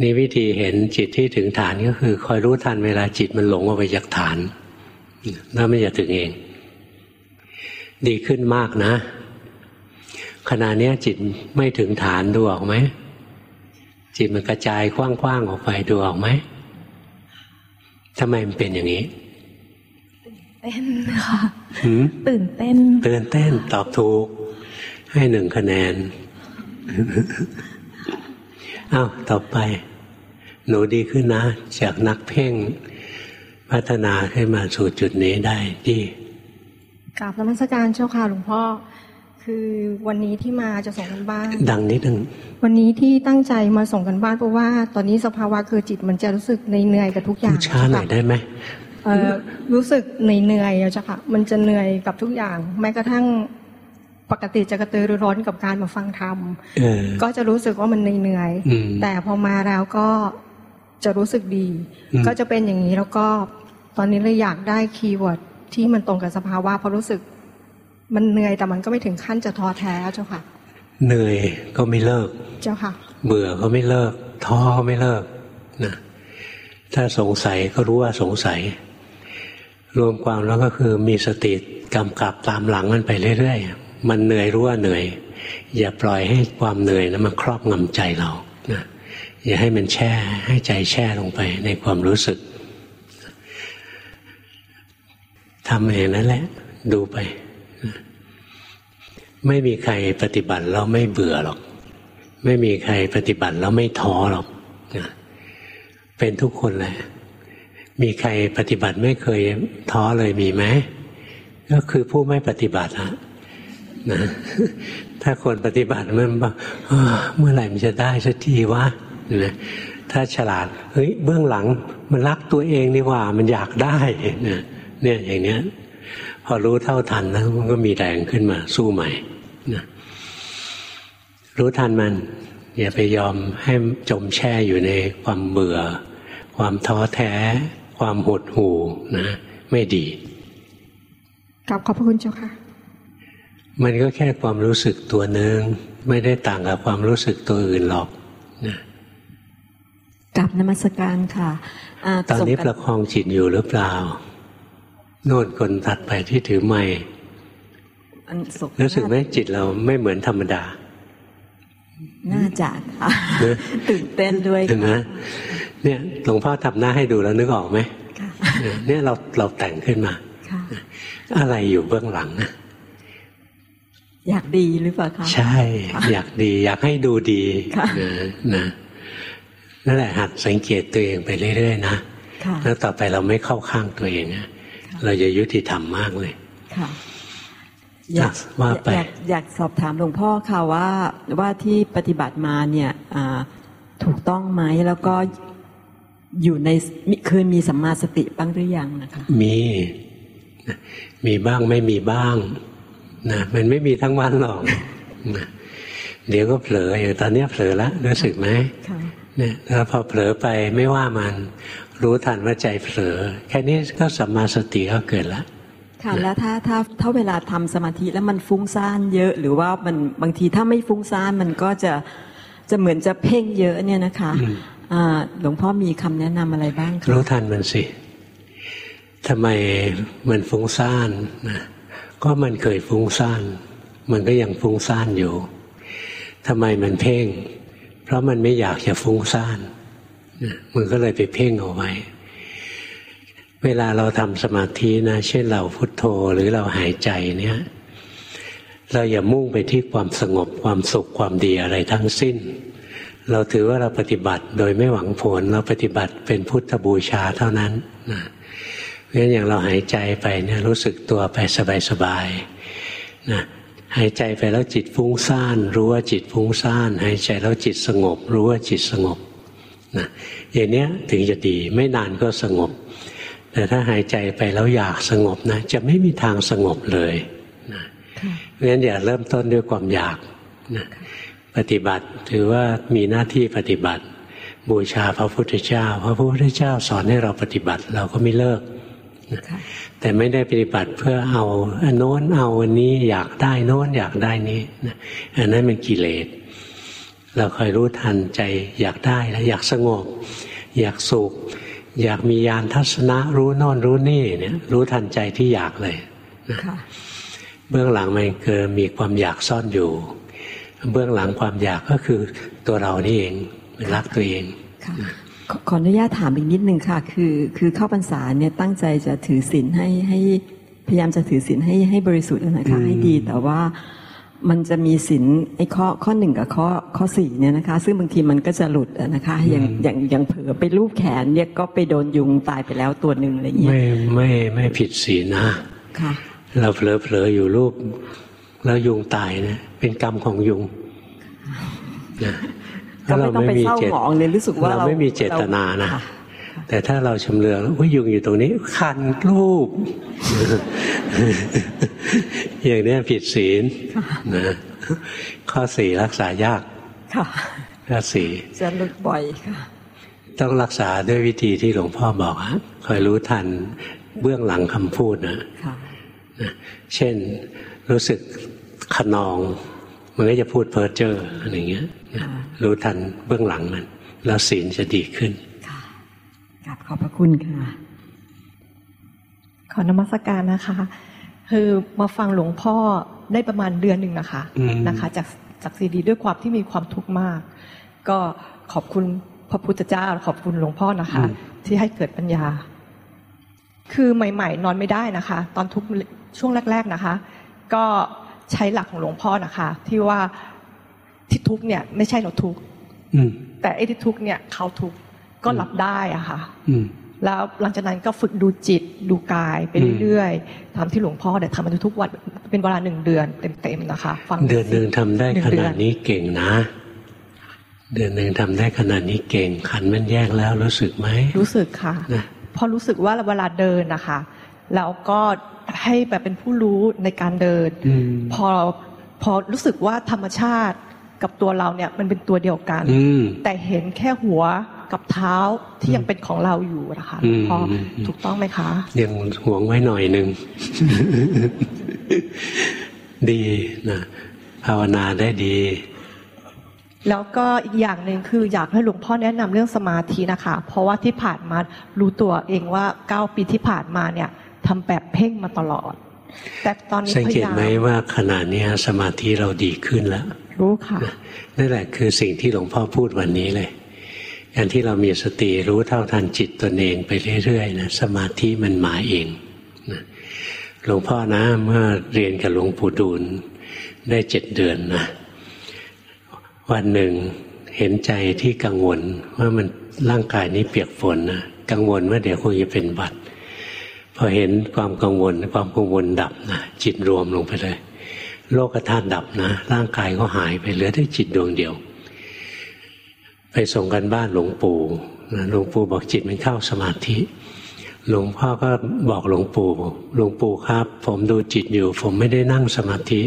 A: นี่วิธีเห็นจิตที่ถึงฐานก็คือ คอยรู้ทันเวลาจิตมันหลงออกไปจากฐานแล้วไม่จะถึงเอง ดีขึ้นมากนะ ขณะเนี้ยจิตไม่ถึงฐานดูออกไหมจิตมันกระจายกว้างๆออกไปดูออกไหมทำไมมันเป็นอย่างนี้
C: เต้นค่ะ
A: หืม
C: ตื่นเต้น
A: ตื่นเต้นตอบถูก ให้หนึ่งคะแนนอ้าวต่อไป หนูดีขึ้นนะ จากนักเพ่ง พัฒนาขึ้นมาสู่จุดนี้ได้ดี
D: กราบนมัสการเจ้าค่ะหลวงพ่อ คือวันนี้ที่มาจะส่งกันบ้าน
A: ดังนิดนึง
D: วันนี้ที่ตั้งใจมาส่งกันบ้านเพราะว่าตอนนี้สภาวะคือจิตมันจะรู้สึกเหนื่อยๆกับทุกอ
A: พู
D: ย่าง
A: ดช้าหน่อยได้ไหม
D: เอ่อรู้สึกเหนื่อยๆอะเจ้าค่ะมันจะเหนื่อยกับทุกอย่าง แม้กระทั่งปกติจะกระตือรือร้นกับการมาฟังธรรม
A: เออ
D: ก็จะรู้สึกว่ามันเหนื่อย
A: อืม
D: ๆแต่พอมาแล้วก็จะรู้สึกดี
A: อืม
D: ก็จะเป็นอย่างนี้แล้วก็ตอนนี้เลยอยากได้ keyword ที่มันตรงกับสภาวะเพราะรู้สึก มันเหนื่อยแต่มันก็ไม่ถึงขั้นจะท้อแท้เจ้าค่ะ
A: เหนื่อยก็ไม่เลิก
D: เจ้าค่ะ
A: เบื่อก็ไม่เลิก ท้อก็ไม่เลิกนะถ้าสงสัยก็รู้ว่าสงสัย รวมความแล้วก็คือมีสติกำกับตามหลังมันไปเรื่อยๆ มันเหนื่อยรู้ว่าเหนื่อย อย่าปล่อยให้ความเหนื่อยนะมันครอบงำใจเรานะอย่าให้มันแช่ให้ใจแช่ลงไปในความรู้สึกทำเองนั่นแหละ ดูไปนะ ไม่มีใครปฏิบัติแล้วไม่เบื่อหรอก ไม่มีใครปฏิบัติแล้วไม่ท้อหรอกนะเป็นทุกคนแหละมีใครปฏิบัติไม่เคยท้อเลยมีไหมก็คือผู้ไม่ปฏิบัติฮะนะถ้าคนปฏิบัติมันบอกเมื่อไหร่มันจะได้สักทีวะนะถ้าฉลาดเฮ้ยเบื้องหลังมันรักตัวเองนี่ว่ามันอยากได้นะเนี่ยอย่างเนี้ย อรู้เท่าทันแล้วมันก็มีแรงขึ้นมาสู้ใหม่นะรู้ทันมันอย่าไปยอมให้จมแช่อยู่ในความเบื่อ ความท้อแท้ ความหดหู่นะ ไม่ดี
D: กราบขอบพระคุณเจ้าค่ะ
A: มันก็แค่ความรู้สึกตัวหนึ่งไม่ได้ต่างกับความรู้สึกตัวอื่นหรอกนะ
E: กับนมัสการค่ะา
A: ตอนนี้
E: ส่ง
A: ประคองจิตอยู่หรือเปล่า โน่นคนตัดไปที่ถือไม้
E: อันส่ง
A: รู้สึกไหมจิตเราไม่เหมือนธรรมดา
E: น่าจะค่ะ
A: เนอะ
E: ตื่นเต้นด้วย
A: เห็นไหม
E: ค่ะ
A: เนี่ยหลวงพ่อทำหน้าให้ดูแล้วนึกออกไหม
E: ค่ะ
A: เนี่ยเราเราแต่งขึ้นมา
E: ค่ะ
A: อะไรอยู่เบื้องหลังนะ
E: อยากดีหรือเปล่าคะ
A: ใช่ อยากดี อยากให้ดูดี
E: ค่ะ
A: นะนะนั่นแหละหัดสังเกตตัวเองไปเรื่อยๆนะ
E: ค่ะ
A: แล้วต่อไปเราไม่เข้าข้างตัวเองนะ เราจะยุติธรรมมากเลย
E: ค่ะ
A: อะว่าไป
E: อยากอยากสอบถามหลวงพ่อค่ะว่าว่าที่ปฏิบัติมาเนี่ยอ่าถูกต้องไหมแล้วก็อยู่ในเคยมีสัมมาสติบ้างหรือยังนะคะ
A: มีมีบ้างไม่มีบ้างนะมันไม่มีทั้งวันหรอกนะเดี๋ยวก็เผลออย่างตอนนี้เผลอแล้วรู้สึกไหม
E: ค่ะ
A: เนี่ยแล้วพอเผลอไปไม่ว่ามัน รู้ทันว่าใจเผลอแค่นี้ก็สัมมาสติก็เกิดแล้ว
E: ค่ะแล้วถ้าถ้าถ้าเวลาทำสมาธิแล้วมันฟุ้งซ่านเยอะ หรือว่ามันบางทีถ้าไม่ฟุ้งซ่านมันก็จะจะเหมือนจะเพ่งเยอะเนี่ยนะคะอ่าหลวงพ่อมีคำแนะนำอะไรบ้างคะ
A: รู้ทันมันสิทำไมมันฟุ้งซ่านนะก็มันเคยฟุ้งซ่าน มันก็ยังฟุ้งซ่านอยู่ทำไมมันเพ่ง เพราะมันไม่อยากจะฟุ้งซ่านนะ มันก็เลยไปเพ่งเอาไว้ เวลาเราทำสมาธินะ เช่นเราพุโทโธหรือเราหายใจเนี่ย เราอย่ามุ่งไปที่ความสงบความสุขความดีอะไรทั้งสิ้น เราถือว่าเราปฏิบัติโดยไม่หวังผล เราปฏิบัติเป็นพุทธบูชาเท่านั้นนะเพราะฉะนั้นอย่างเราหายใจไปเนี่ยรู้สึกตัวไปสบายๆนะหายใจไปแล้วจิตฟุ้งซ่าน รู้ว่าจิตฟุ้งซ่าน หายใจแล้วจิตสงบ รู้ว่าจิตสงบ นะอย่างเนี้ยถึงจะดีไม่นานก็สงบ แต่ถ้าหายใจไปแล้วอยากสงบนะ จะไม่มีทางสงบเลยนะเพราะฉะนั้นอย่าเริ่มต้นด้วยความอยากนะปฏิบัติถือว่ามีหน้าที่ปฏิบัติ บูชาพระพุทธเจ้า พระพุทธเจ้าสอนให้เราปฏิบัติเราก็ไม่เลิก
E: ค่ะ
A: แต่ไม่ได้ปฏิบัติเพื่อเอาอันโน้นเอาอันนี้อยากได้โน้นอยากได้นี้นะอันนั้นเป็นกิเลส เราคอยรู้ทันใจอยากได้แล้วอยากสงบ อยากสุข อยากมียานทัศนะรู้โน่นรู้นี่เนี่ย รู้ทันใจที่อยากเลย
E: ค่ะ
A: เบื้องหลังมันเกิดมีความอยากซ่อนอยู่ เบื้องหลังความอยากก็คือตัวเรานี่เองเป็นรักตัวเอง
E: ค่ะขอขออนุญาตถามอีกนิดนึงค่ะ คือคือเข้าพรรษาเนี่ยตั้งใจจะถือศีลให้ให้พยายามจะถือศีลให้ให้บริสุทธิ์นะคะให้ดีแต่ว่า มันจะมีศีลไอ้ข้อข้อหนึ่งกับข้อข้อสี่เนี่ยนะคะ ซึ่งบางทีมันก็จะหลุดอะนะคะอย่างอย่างอย่างเผลอไปรูปแขนเนี่ยก็ไปโดนยุงตายไปแล้วตัวหนึ่งอะไรเงี้ย
A: ไม่ไม่ไม่ผิดศีลนะ
E: ค่ะ
A: เราเผลอเผลออยู่รูป แล้วยุงตายนะเป็นกรรมของยุงนะ
E: ก็ไม่ต้องไปเศร้าหมองเลยรู้สึกว่า
A: เรา
E: เรา
A: ไม่มีเจตนานะ
E: ค่
A: แต่ถ้าเราชำเลืองแล้วว่ายุงอยู่ตรงนี้ คันรูป อย่างนี้ผิดศีลนะข้อสี่รักษายาก
E: ค่ะ
A: ข้อสี่
E: จะหลุดบ่อยค่ะ
A: ต้องรักษาด้วยวิธีที่หลวงพ่อบอกฮะคอยรู้ทันเบื้องหลังคำพูดนะ
E: ค่ะ
A: นะเช่นรู้สึกขนอง มันก็จะพูดเพ้อเจ้ออะไรเงี้ยนะรู้ทันเบื้องหลังมัน แล้วศีลจะดีขึ้น
E: ค่ะกราบขอบพระคุณค่ะ
D: ขอนมัสการนะคะ คือมาฟังหลวงพ่อได้ประมาณเดือนหนึ่งนะคะ
A: อืม
D: นะคะ จากจากซีดีด้วยความที่มีความทุกข์มาก ก็ขอบคุณพระพุทธเจ้าขอบคุณหลวงพ่อนะคะ ที่ให้เกิดปัญญา คือใหม่ ๆ นอนไม่ได้นะคะ ตอนทุกข์ช่วงแรก ๆนะคะ ก็ใช้หลักของหลวงพ่อนะคะ ที่ว่าที่ทุกข์เนี่ย ไม่ใช่เราทุกข์
A: อืม
D: แต่ไอ้ที่ทุกข์เนี่ยเขาทุกข์ ก็รับได้อะค่ะ
A: อืม
D: แล้วหลังจากนั้นก็ฝึกดูจิตดูกายไปเรื่อยๆทำที่หลวงพ่อเดี๋ยวทำมันทุกวันเป็นเวลาหนึ่งเดือนเต็มๆนะคะฟัง
A: เดือนหนึ่งทำได้
D: หนึ่
A: ข
D: งเดื
A: นา
D: อ
A: ดนี้เก่งนะ เดือนหนึ่งทำได้ขนาดนี้เก่งขันมันแยกแล้วรู้สึกไหม
D: รู้สึกค่ะ
A: นะ
D: พอรู้สึกว่าเวลาเดินนะคะแล้วก็ให้แบบเป็นผู้รู้ในการเดิน
A: อืม
D: พอพอรู้สึกว่าธรรมชาติกับตัวเราเนี่ยมันเป็นตัวเดียวกัน
A: อืม
D: แต่เห็นแค่หัว กับเท้าที่ยังเป็นของเราอยู่นะคะ
A: อืม
D: พอถูกต้องไหมคะ
A: ยังหวงไว้หน่อยหนึ่งดีนะภาวนาได้ดี
D: แล้วก็อีกอย่างหนึ่งคืออยากให้หลวงพ่อแนะนำเรื่องสมาธินะคะ เพราะว่าที่ผ่านมารู้ตัวเองว่าเก้าปีที่ผ่านมาเนี่ยทำแบบเพ่งมาตลอด แต่ตอนนี้
A: สัง
D: พ
A: เก
D: ยา
A: ต
D: ยาม
A: ไหมว่าขณะเนี้ยสมาธิเราดีขึ้นแล้ว
D: รู้ค่ะ
A: นั่นแหละคือสิ่งที่หลวงพ่อพูดวันนี้เลย การที่เรามีสติรู้เท่าทันจิตตนเองไปเรื่อยๆนะสมาธิมันมาเองนะหลวงพ่อนะเมื่อเรียนกับหลวงปู่ดูลได้เจ็ดเดือนนะวันหนึ่งเห็นใจที่กังวลว่ามันร่างกายนี้เปียกฝนนะกังวลว่าเดี๋ยวคงจะเป็นหวัดพอเห็นความกังวลความกังวลดับนะจิตรวมลงไปเลย โลกธาตุดับนะ ร่างกายก็หายไปเหลือแต่จิตดวงเดียว ไปส่งกันบ้านหลวงปู่หลวงปู่บอกจิตมันเข้าสมาธิ หลวงพ่อก็บอกหลวงปู่หลวงปู่ครับ ผมดูจิตอยู่ ผมไม่ได้นั่งสมาธิ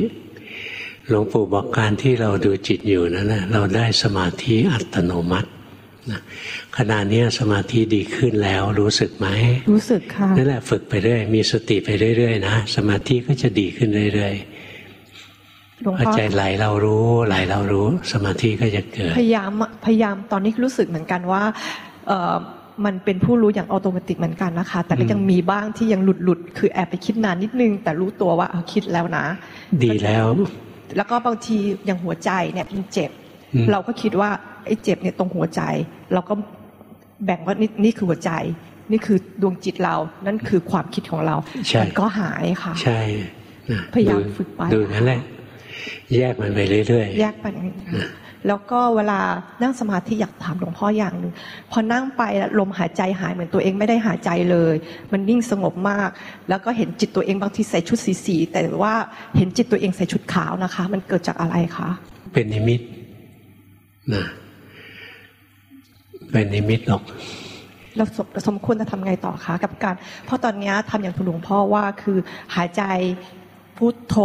A: หลวงปู่บอกการที่เราดูจิตอยู่นั่นแหละเราได้สมาธิอัตโนมัตินะขณะนี้สมาธิดีขึ้นแล้วรู้สึกไหม
D: รู้สึกค่ะ
A: นั่นแหละฝึกไปเรื่อยมีสติไปเรื่อยๆนะสมาธิก็จะดีขึ้นเรื่อย
D: หลวง
A: ๆพอ
D: พ่อ
A: ใจไหลเรารู้ไหลเรารู้สมาธิก็จะเกิด
D: พยายามพยายามตอนนี้รู้สึกเหมือนกันว่าเอ่อมันเป็นผู้รู้อย่างอัตโนมัติเหมือนกันนะคะ แต่ก็ยังมีบ้างที่ยังหลุดหลุดๆคือแอบไปคิดนานนิดนึง แต่รู้ตัวว่าเอาคิดแล้วนะ
A: ดีแล้ว
D: แล้วก็บางทีอย่างหัวใจเนี่ยมันเจ็บ
A: อืม
D: เราก็คิดว่าไอ้เจ็บเนี่ยตรงหัวใจ เราก็แบ่งว่านี่นี่คือหัวใจ นี่คือดวงจิตเรา นั่นคือความคิดของเรา
A: ใช่
D: มันก็หายค่ะ
A: ใช่นะ
D: พยายาม
A: ดู
D: ฝึกไป
A: ดูนั่นแหละ แยกมันไปเรื่อย
D: แยกไปอย่างนี้แล้วก็เวลานั่งสมาธิอยากถามหลวงพ่ออย่างหนึ่งพอนั่งไปแล้วลมหายใจหายเหมือนตัวเองไม่ได้หายใจเลย มันนิ่งสงบมาก แล้วก็เห็นจิตตัวเองบางทีใส่ชุดสีสีๆแต่ว่าเห็นจิตตัวเองใส่ชุดขาวนะคะ มันเกิดจากอะไรคะ
A: ๆเป็นนิมิตนะเป็นนิมิตหรอก
D: เราสมเราสมควรจะทำไงต่อคะกับการ เพราะตอนเนี้ยทำอย่างคุณหลวงพ่อว่าคือหายใจพุทโธ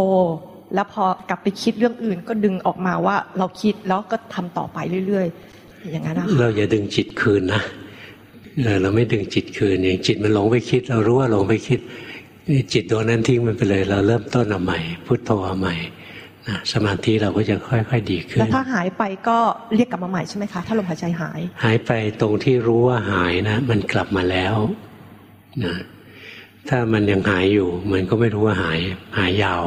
D: แล้วพอกลับไปคิดเรื่องอื่น ก็ดึงออกมาว่าเราคิดแล้วก็ทำต่อไปเรื่อยๆ อย่างนั้นนะคะ
A: เราอย่าดึงจิตคืนนะเออเราไม่ดึงจิตคืนอย่างจิตมันหลงไปคิด เรารู้ว่าหลงไปคิดจิตดวงนั้นทิ้งมันไปเลย เราเริ่มต้นเอาใหม่พุทโธเอาใหม่นะสมาธิเราก็จะค่อย ๆ ดีขึ้
D: แล้
A: น
D: วถ้าหายไปก็เรียกกลับมาใหม่ใช่ไหมคะ ถ้าลมหายใจหาย
A: หายไปตรงที่รู้ว่าหายนะ มันกลับมาแล้วนะถ้ามันยังหายอยู่ มันก็ไม่รู้ว่าหายหายยาว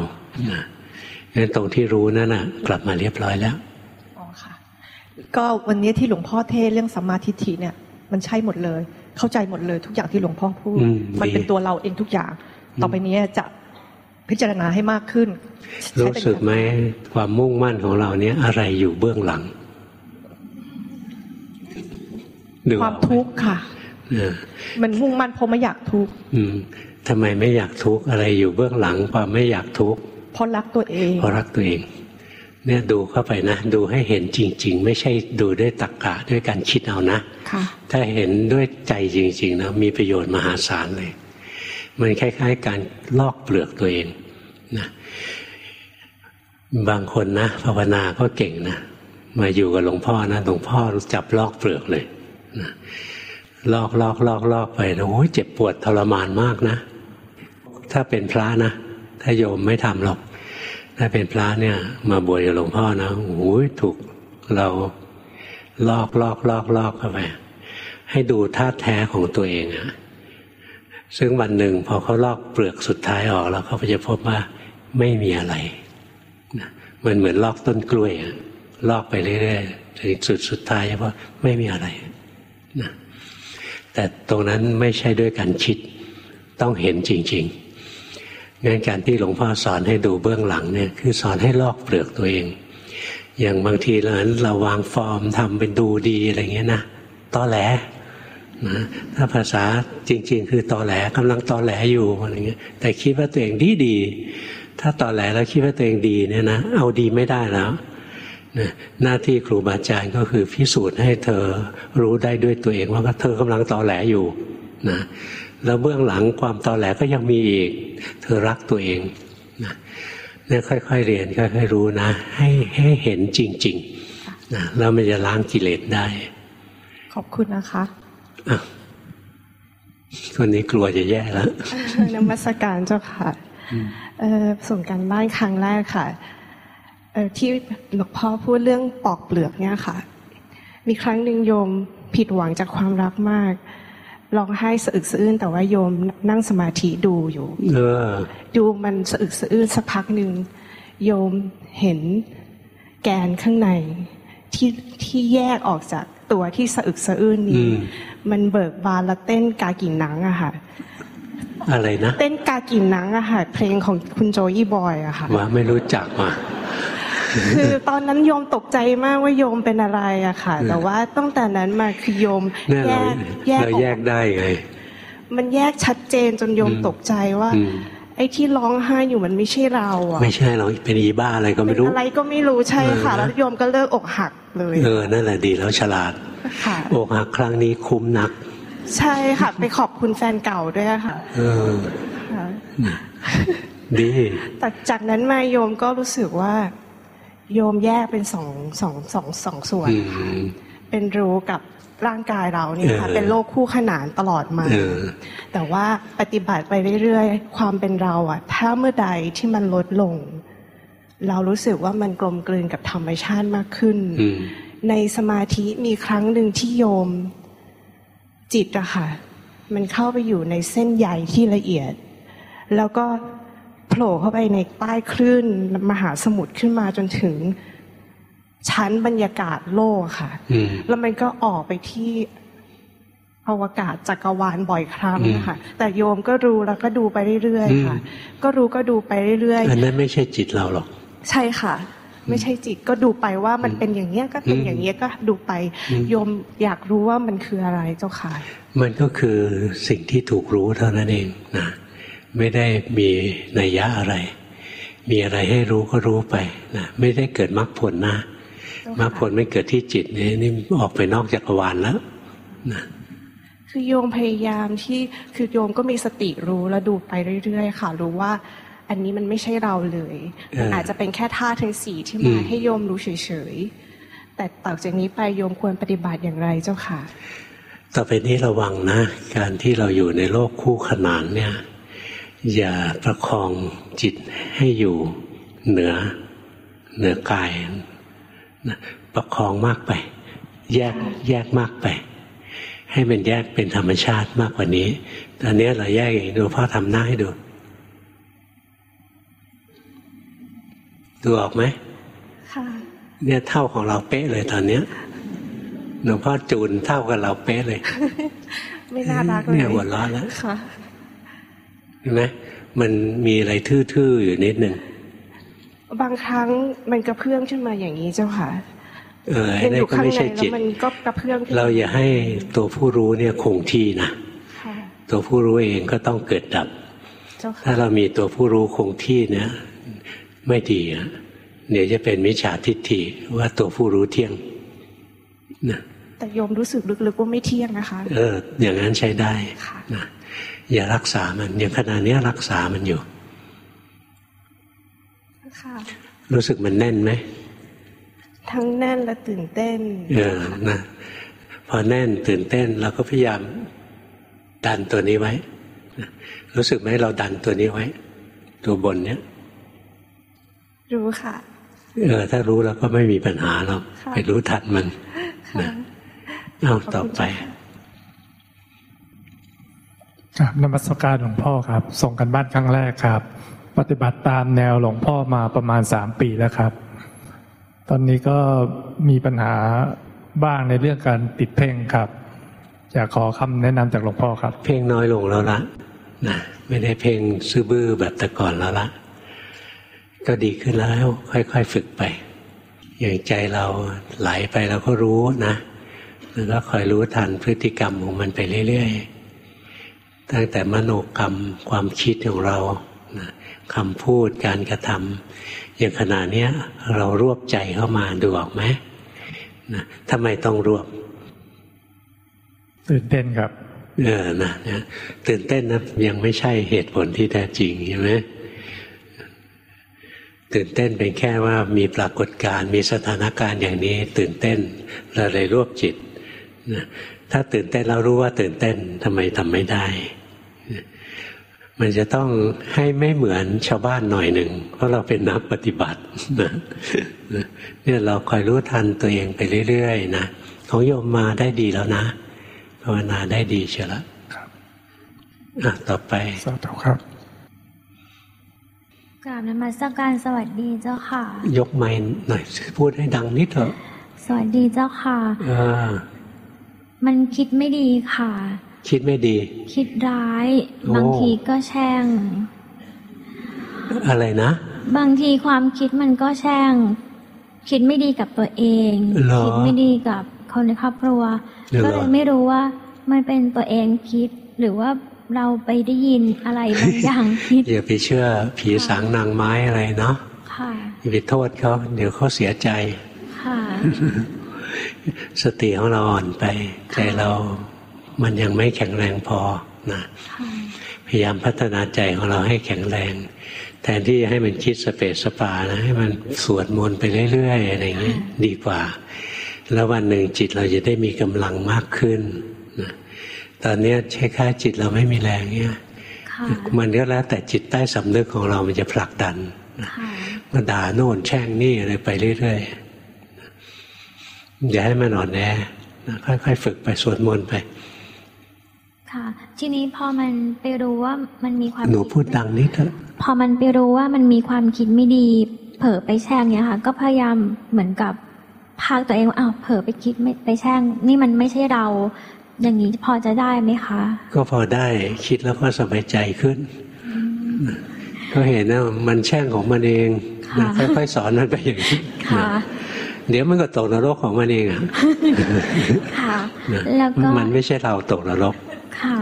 A: นะ งั้นตรงที่รู้นั่นน่ะ กลับมาเรียบร้อยแล้ว
D: อ๋อค่ะก็วันนี้ที่หลวงพ่อเทศน์เรื่องสัมมาทิฏฐิเนี่ย มันใช่หมดเลย เข้าใจหมดเลย ทุกอย่างที่หลวงพ่อพูด
A: อืม
D: มันเป็น
A: ดี
D: ตัวเราเองทุกอย่าง ต่อไปนี้จะพิจารณาให้มากขึ้นใช้
A: รู้
D: เป็น
A: สึกไหมความมุ่งมั่นของเราเนี้ยอะไรอยู่เบื้องหลังดู
D: ความ
A: ออกไห
D: ทุกข์ค่ะ
A: เออ
D: มันมุ่งมั่นเพราะไม่อยากทุกข์
A: อืมทำไมไม่อยากทุกข์อะไรอยู่เบื้องหลังความไม่อยากทุกข์
D: เพราะรักตัวเอง
A: เพราะรักตัวเอง เนี่ยดูเข้าไปนะ ดูให้เห็นจริง ๆ ไม่ใช่ดูด้วยตรรกะด้วยการคิดเอานะ
D: ค่ะ
A: ถ้าเห็นด้วยใจจริง ๆ นะ มีประโยชน์มหาศาลเลย มันคล้าย ๆ การลอกเปลือกตัวเองนะบางคนนะภาวนาก็เก่งนะมาอยู่กับหลวงพ่อนะหลวงพ่อจับลอกเปลือกเลยนะลอกลอกลอกลอกไปนะโอ้ยเจ็บปวดทรมานมากนะ ถ้าเป็นพระนะ ถ้าโยมไม่ทำหรอก ถ้าเป็นพระเนี่ย มาบวชกับหลวงพ่อนะโอ้ยถูกเราลอกลอกลอกลอกเข้าไปให้ดูท่าตุแท้ของตัวเองอะซึ่งวันหนึ่งพอเขาลอกเปลือกสุดท้ายออกแล้วเขาจะพบว่าไม่มีอะไรนะมันเหมือนลอกต้นกล้วยอะลอกไปเรื่อยๆถึงสุดสุดท้ายว่าไม่มีอะไรนะแต่ตรงนั้นไม่ใช่ด้วยการคิดต้องเห็นจริง ๆ งั้นการที่หลวงพ่อสอนให้ดูเบื้องหลังเนี่ยคือสอนให้ลอกเปลือกตัวเอง อย่างบางทีเราเราวางฟอร์มทำเป็นดูดีอะไรเงี้ยนะตอแหลนะถ้าภาษาจริง ๆ คือตอแหลกำลังตอแหลอยู่อะไรเงี้ย แต่คิดว่าตัวเองดีดีๆถ้าตอแหลแล้วคิดว่าตัวเองดีเนี่ยนะเอาดีไม่ได้แล้วนะหน้าที่ครูบาอาจารย์ก็คือพิสูจน์ให้เธอรู้ได้ด้วยตัวเองว่าเธอกำลังตอแหลอยู่นะ แล้วเบื้องหลังความตอแหลก็ยังมีอีก เธอรักตัวเองนะเนี่ยค่อยๆเรียนค่อยๆรู้นะ ให้ให้เห็นจริงๆนะแล้วมันจะล้างกิเลสได้
D: ขอบคุณนะคะ
A: อะคนนี้กลัวจะแย่แล้ว
F: นมัสการเจ้าค่ะเอ่อส่งการบ้านครั้งแรกค่ะเอ่อที่หลวงพ่อพูดเรื่องปอกเปลือกเนี่ยค่ะ มีครั้งหนึ่งโยมผิดหวังจากความรักมาก ร้องไห้สะอึกสะอื้นแต่ว่าโยมนั่งสมาธิดูอยู่
A: เออ
F: ดูมันสะอึกสะอื้นสักพักหนึ่งโยมเห็นแกนข้างในที่ที่แยกออกจากตัวที่สะอึกสะอื้น
A: อื
F: นี้
A: ม
F: มันเบิกบานและเต้นกากิ่งหนังอะค่ะ
A: อะไรนะ
F: เต้นกากิ่งหนังอะค่ะ เพลงของคุณโจยี่บอยอะค่ะ
A: ว่าไม่รู้จักว่ะ
F: คือตอนนั้นโยมตกใจมากว่าโยมเป็นอะไรอะค่ะ แต่ว่าตั้งแต่นั้นมาคือโยม
A: เนี่ย
F: แย
A: เรา
F: กแยก
A: เรา
F: ออก
A: แยกได้ไง
F: มันแยกชัดเจนจนโยม
A: อืม
F: ตกใจว่า
A: อืม
F: ไอ้ที่ร้องไห้อยู่มันไม่ใช่เราอะ
A: ไม่ใช่เราเป็นอีบ้าอะไรก็
F: เป็
A: ไม่
F: น
A: รู้
F: อะไรก็ไม่รู้ใช่ค่ะ
A: เออนะ
F: แล้วโยมก็เลิกอกหักเลย
A: เออนั่นแหละดีแล้วฉลาด
F: ค่ะ
A: อกหักครั้งนี้คุ้มนัก
F: ใช่ค่ะ ไปขอบคุณแฟนเก่าด้วยอะค่ะ
A: เออ
F: ค่ะ
A: ดี
F: แต่จากนั้นมาโยมก็รู้สึกว่า โยมแยกเป็นสองสองสองสองส่วน
A: อืม
F: เป็นรู้กับร่างกายเราเนี่ยค่ะ
A: เออ
F: เป็นโลกคู่ขนานตลอดมา
A: เออ
F: แต่ว่าปฏิบัติไปเรื่อยๆ ความเป็นเราอะถ้าเมื่อใดที่มันลดลง เรารู้สึกว่ามันกลมกลืนกับธรรมชาติมากขึ้น
A: อืม
F: ในสมาธิมีครั้งหนึ่งที่โยม จิตอะค่ะ มันเข้าไปอยู่ในเส้นใยที่ละเอียด แล้วก็ โผล่เข้าไปในใต้คลื่นมหาสมุทรขึ้นมาจนถึงชั้นบรรยากาศโลกค่ะ
A: อืม
F: แล้วมันก็ออกไปที่อวกาศจักรวาลบ่อยครั้งนะคะแต่โยมก็รู้แล้วก็ดูไปเรื่อยๆค่ะ ก็รู้ก็ดูไปเรื่อย
A: อันนั้นไม่ใช่จิตเราหรอก
F: ๆใช่ค่ะ ไม่ใช่จิตก็ดูไปว่ามันเป็นอย่างเนี้ยก็เป็น
A: อืม
F: อย่างเนี้ยก็ดูไป
A: อืม
F: โยมอยากรู้ว่ามันคืออะไรเจ้าค่ะ
A: มันก็คือสิ่งที่ถูกรู้เท่านั้นเองนะ ไม่ได้มีนัยยะอะไร มีอะไรให้รู้ก็รู้ไปนะไม่ได้เกิดมรรคผลนะ
F: เจ้าค่ะ
A: มรรคผลไม่เกิดที่จิตนี่นี่ออกไปนอกจักรวาลแล้วนะ
F: คือโยมพยายามที่คือโยมก็มีสติรู้แล้วดูไปเรื่อย ๆ ค่ะ รู้ว่า อันนี้มันไม่ใช่เราเลยมันอาจจะเป็นแค่ท่าทั้งสี่ที่มาให้โยมรู้เฉยๆแต่ต่อจากนี้ไปโยมควรปฏิบัติอย่างไรเจ้าค่ะ
A: ต่อไปนี้ระวังนะ การที่เราอยู่ในโลกคู่ขนานเนี่ย อย่าประคองจิตให้อยู่เหนือเหนือกายนะประคองมากไป แยกแยกมากไป ให้มันแยกเป็นธรรมชาติมากกว่านี้ตอนนี้เราแยกเองดูพ่อทำหน้าให้ดู ดูออกไหม
F: ค่ะ
A: เนี่ยเท่าของเราเป๊ะเลยตอนเนี้ยหลวงพ่อจูนเท่ากับเราเป๊ะเลย
F: ไม่น่ารักเลย
A: เนี่ยหัวเร้อนแล้ว
F: ค่ะ
A: เห็นไหมมันมีอะไรทื่อๆอยู่นิดหนึ่ง
F: บางครั้งมันกระเพื่อมขึ้นมาอย่างนี้เจ้าค่ะ
A: เออไอ้
F: มัน
A: นั่
F: อนยู่
A: ก็
F: ข้าง
A: ไม่
F: ใน
A: ใช่
F: แล้
A: จิต
F: วมันก็กระเพื่อมขึ้น
A: เราอย่าให้ตัวผู้รู้เนี่ยคงที่นะ
F: ค่ะ
A: ตัวผู้รู้เองก็ต้องเกิดดับ
F: เจ้าค่ะ
A: ถ้าเรามีตัวผู้รู้คงที่เนี่ยไม่ดีอะเดี๋ยวจะเป็นมิจฉาทิฏฐิว่าตัวผู้รู้เที่ยงนะ
F: แต่โยมรู้สึกลึกๆว่าไม่เที่ยงนะคะ
A: เออ อย่างนั้นใช้ได้
F: ค่ะ
A: นะ อย่ารักษามันอย่างขณะเนี้ยรักษามันอยู่
F: ค่ะ
A: รู้สึกมันแน่นไหม
F: ทั้งแน่นและตื่นเต้น
A: เออนะพอแน่นตื่นเต้นเราก็พยายามดันตัวนี้ไว้นะรู้สึกไหมเราดันตัวนี้ไว้ ตัวบนเนี้ย
F: รู้ค่ะ
A: เออถ้ารู้แล้วก็ไม่มีปัญหาหรอก
F: ค่ะ
A: ไปรู้ทันมัน
F: ค่ะ
A: เอาต่อไป
G: ครับ นมัสการหลวงพ่อครับ ส่งกันบ้านครั้งแรกครับ ปฏิบัติตามแนวหลวงพ่อมาประมาณสามปีแล้วครับ ตอนนี้ก็มีปัญหาบ้างในเรื่องการติดเพ่งครับอยากขอคำแนะนำจากหลวงพ่อครับ
A: เพ่งน้อยลงแล้วละนะไม่ได้เพ่งซื่อบื้อแบบแต่ก่อนแล้วละก็ดีขึ้นแล้ว ค่อยๆฝึกไป อย่างใจเราไหลไปเราก็รู้นะแล้วก็คอยรู้ทันพฤติกรรมของมันไปเรื่อยๆ ตั้งแต่มโนกรรมความคิดของเรานะคำพูดการกระทำอย่างขณะเนี้ยเรารวบใจเข้ามาดูออกไหมนะทำไมต้องรวบ
G: ตื่นเต้นครับ
A: เออนะนะตื่นเต้นนะยังไม่ใช่เหตุผลที่แท้จริงใช่ไหมตื่นเต้นเป็นแค่ว่ามีปรากฏการณ์มีสถานการณ์อย่างนี้ ตื่นเต้นเราเลยรวบจิตนะ ถ้าตื่นเต้นแล้วรู้ว่าตื่นเต้นทำไมทำไม่ได้นะมันจะต้องให้ไม่เหมือนชาวบ้านหน่อยหนึ่ง เพราะเราเป็นนักปฏิบัตินะนะเนี่ยเราคอยรู้ทันตัวเองไปเรื่อยๆนะของโยมมาได้ดีแล้วนะภาวนาได้ดีเชียวละ
G: ครับ
A: อะต่อไป
G: สาธุครับ
H: กราบนมัสการสวัสดีเจ้าค่ะ
A: ยกไม้หน่อยพูดให้ดังนิดเถอะ
H: สวัสดีเจ้าค่ะ
A: อ่า
H: มันคิดไม่ดีค่ะ
A: คิดไม่ดี
H: คิดร้าย
A: โอ้
H: บางทีก็แช่ง
A: อะไรนะ
H: บางทีความคิดมันก็แช่ง คิดไม่ดีกับตัวเอง
A: เหรอ
H: คิดไม่ดีกับคนในครอบครัว
A: เหรอ
H: ก็เลยไม่รู้ว่ามันเป็นตัวเองคิดหรือว่าเราไปได้ยินอะไรบางอย่างคิด
A: อย่าไปเชื่อผีสางนางไม้อะไรเนาะ
H: ค่ะ
A: อย่าไปโทษเขาเดี๋ยวเขาเสียใจ
H: ค่ะ
A: สติของเราอ่อนไปใจเรามันยังไม่แข็งแรงพอนะพยายามพัฒนาใจของเราให้แข็งแรง แทนที่จะให้มันคิดสเปสสปานะให้มันสวดมนต์ไปเรื่อยๆอะไรเงี้ยดีกว่า แล้ววันหนึ่งจิตเราจะได้มีกำลังมากขึ้นนะตอนนี้ใช้ค่าจิตเราไม่มีแรงเนี่ยมันก็แล้วแต่จิตใต้สำนึกของเรามันจะผลักดันมาด่าโน่นแช่งนี่อะไรไปเรื่อยๆ อย่าให้มันอ่อนแอค่อยๆ ฝึกไปสวดมนต์ไป
H: ค่ะ ทีนี้พอมันไปรู้ว่ามันมีความ
A: หนูพูดดังนิดเถอะ
H: พอมันไปรู้ว่ามันมีความคิดไม่ดี เผลอไปแช่งเนี้ยค่ะ ก็พยายามเหมือนกับพากตัวเองว่าอ้าวเผลอไปคิดไม่ไปแช่ง นี่มันไม่ใช่เรา อย่างนี้พอจะได้ไหมคะ
A: ก็พอได้คิดแล้วก็สบายใจขึ้น ก็เห็นนะมันแช่งของมันเองค่อยๆสอนมันไปอย่างนี้ เดี๋ยวมันก็ตกนรกของมันเองอะ
H: ค่ะแล้วก็
A: มันไม่ใช่เราตกนรก
H: ค่ะ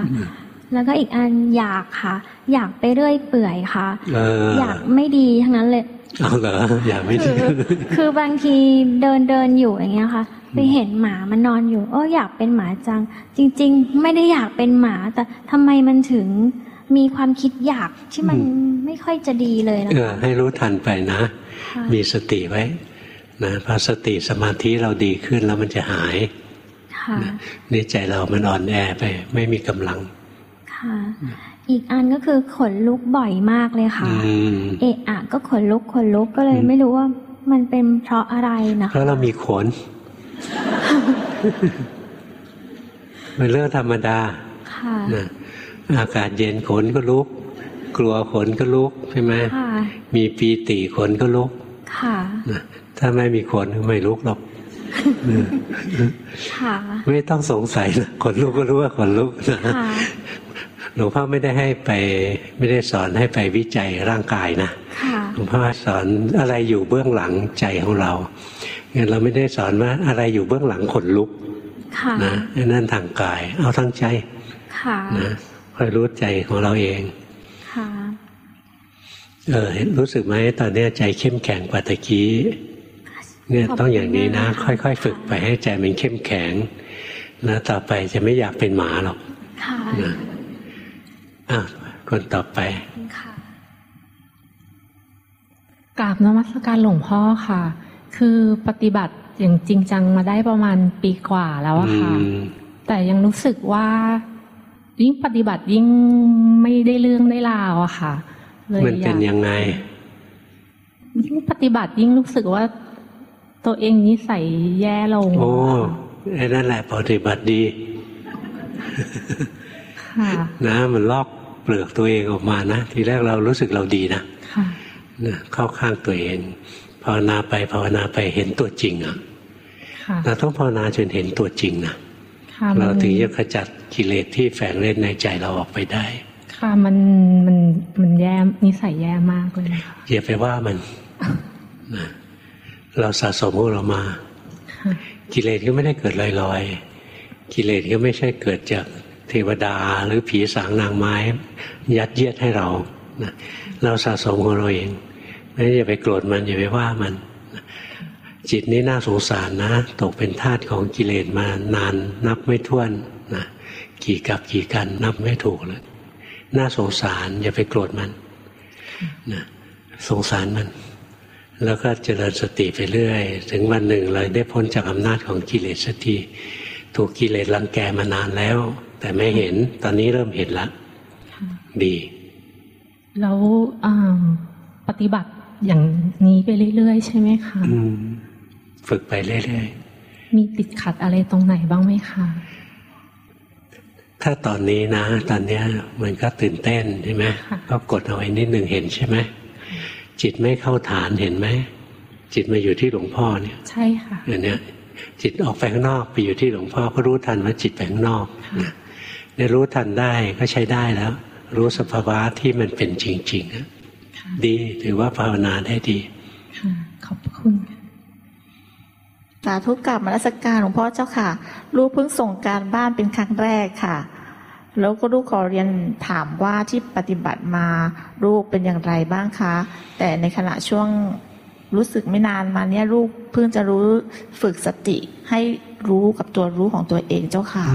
H: แล้วก็อีกอันอยากค่ะ อยากไปเรื่อยเปื่อยค่ะอยากไม่ดีทั้งนั้นเลย
A: เอาเหรออยากไม่ดี
H: คือบางทีเดินเดินอยู่อย่างเงี้ยค่ะ ไปเห็นหมามันนอนอยู่โอ้อยากเป็นหมาจัง จริง ๆ ไม่ได้อยากเป็นหมาแต่ทำไมมันถึงมีความคิดอยากที่มันไม่ค่อยจะดีเลยนะ
A: เออให้รู้ทันไปนะ มีสติไว้ นะพอสติสมาธิเราดีขึ้นแล้วมันจะหายนี่ใจเรามันอ่อนแอไป ไม่มีกำลัง
H: ค่ะอีกอันก็คือขนลุกบ่อยมากเลยค่ะ เอะอะก็ขนลุกขนลุกก็เลยไม่รู้ว่ามันเป็นเพราะอะไรนะคะ
A: เพราะเรามีขนเป็นเรื่องธรรมดา
H: ค่ะ
A: อากาศเย็นขนก็ลุก กลัวขนก็ลุกใช่ไหมมีปีติขนก็ลุก
H: ค่ะ
A: ถ้าไม่มีขนไม่ลุกหรอกไม่ต้องสงสัยนะขนลุกก็รู้ว่าขนลุกนะหลวงพ่อไม่ได้ให้ไป ไม่ได้สอนให้ไปวิจัยร่างกายนะหลวงพ่อสอนอะไรอยู่เบื้องหลังใจของเรางั้นเราไม่ได้สอนว่าอะไรอยู่เบื้องหลังขนลุกนะนั่นทางกาย เอาทั้งใจนะคอยรู้ใจของเราเองเออรู้สึกไหมตอนนี้ใจเข้มแข็งกว่าตะกี้ เนี่ยต้องอย่างนี้นะ ค่อย ๆ ฝึกไปให้ใจมันเข้มแข็งแล้วต่อไปจะไม่อยากเป็นหมาหรอก
H: ค่ะ
A: อะคนต่อไป
I: กราบนมัสการหลวงพ่อค่ะ คือปฏิบัติอย่างจริงจังมาได้ประมาณปีกว่าแล้วอะค่ะ แต่ยังรู้สึกว่า ยิ่งปฏิบัติยิ่งไม่ได้เรื่องได้ราวอะค่ะ
A: เลยมันเป็นยังไง
I: ยิ่งปฏิบัติยิ่งรู้สึกว่า ตัวเองนิสัยแย่ลง
A: โอ้ไอ้นั่นแหละปฏิบัติดีนะมันลอกเปลือกตัวเองออกมานะ ทีแรกเรารู้สึกเราดีนะนะเข้าข้างตัวเองภาวนาไปภาวนาไปเห็นตัวจริงอะเราต้องภาวนาจนเห็นตัวจริงนะเราถึงจะขจัดกิเลสที่แฝงเล่นในใจเราออกไปได้
I: ค่ะมันมันมันแย่นิสัยแย่มากเลยค่ะ
A: อย่าไปว่ามันนะ เราสะสมของเรามา กิเลสก็ไม่ได้เกิดลอยๆ กิเลสก็ไม่ใช่เกิดจากเทวดาหรือผีสางนางไม้ ยัดเยียดให้เรานะเราสะสมของเราเองไม่อย่าไปโกรธมันอย่าไปว่ามันจิตนี้น่าสงสารนะ ตกเป็นทาสของกิเลสมานานนับไม่ถ้วนนะกี่กับกี่กันนับไม่ถูกเลยน่าสงสารอย่าไปโกรธมันนะสงสารมัน แล้วก็เจริญสติไปเรื่อย ถึงวันหนึ่งเลยได้พ้นจากอำนาจของกิเลสสักทีถูกกิเลสรังแกมานานแล้ว แต่ไม่เห็นตอนนี้เริ่มเห็นละดี
I: แล้วปฏิบัติอย่างนี้ไปเรื่อยๆ ใช่ไหมคะ
A: ฝึกไปเรื่อย
I: ๆ มีติดขัดอะไรตรงไหนบ้างไหมคะ
A: ถ้าตอนนี้นะ ตอนนี้มันก็ตื่นเต้นใช่ไหมก็กดเอาไว้นิดหนึ่งเห็นใช่ไหม จิตไม่เข้าฐานเห็นไหมจิตมาอยู่ที่หลวงพ่อเนี่ย
I: ใช่ค่ะ
A: อย่างนี้จิตออกไปข้างนอกไปอยู่ที่หลวงพ่อก็รู้ทันว่าจิตไปข้างนอกเนี่ยรู้ทันได้ก็ใช้ได้แล้ว รู้สภาวะที่มันเป็นจริงๆดีถือว่าภาวนาได้ดี
I: ขอบคุณ
J: สาธุกับมรสการหลวงพ่อเจ้าค่ะรู้เพิ่งส่งการบ้านเป็นครั้งแรกค่ะ แล้วก็ลูกขอเรียนถามว่าที่ปฏิบัติมาลูกเป็นอย่างไรบ้างคะ แต่ในขณะช่วงรู้สึกไม่นานมาเนี้ยลูกเพิ่งจะรู้ฝึกสติให้รู้กับตัวรู้ของตัวเองเจ้าค่ะ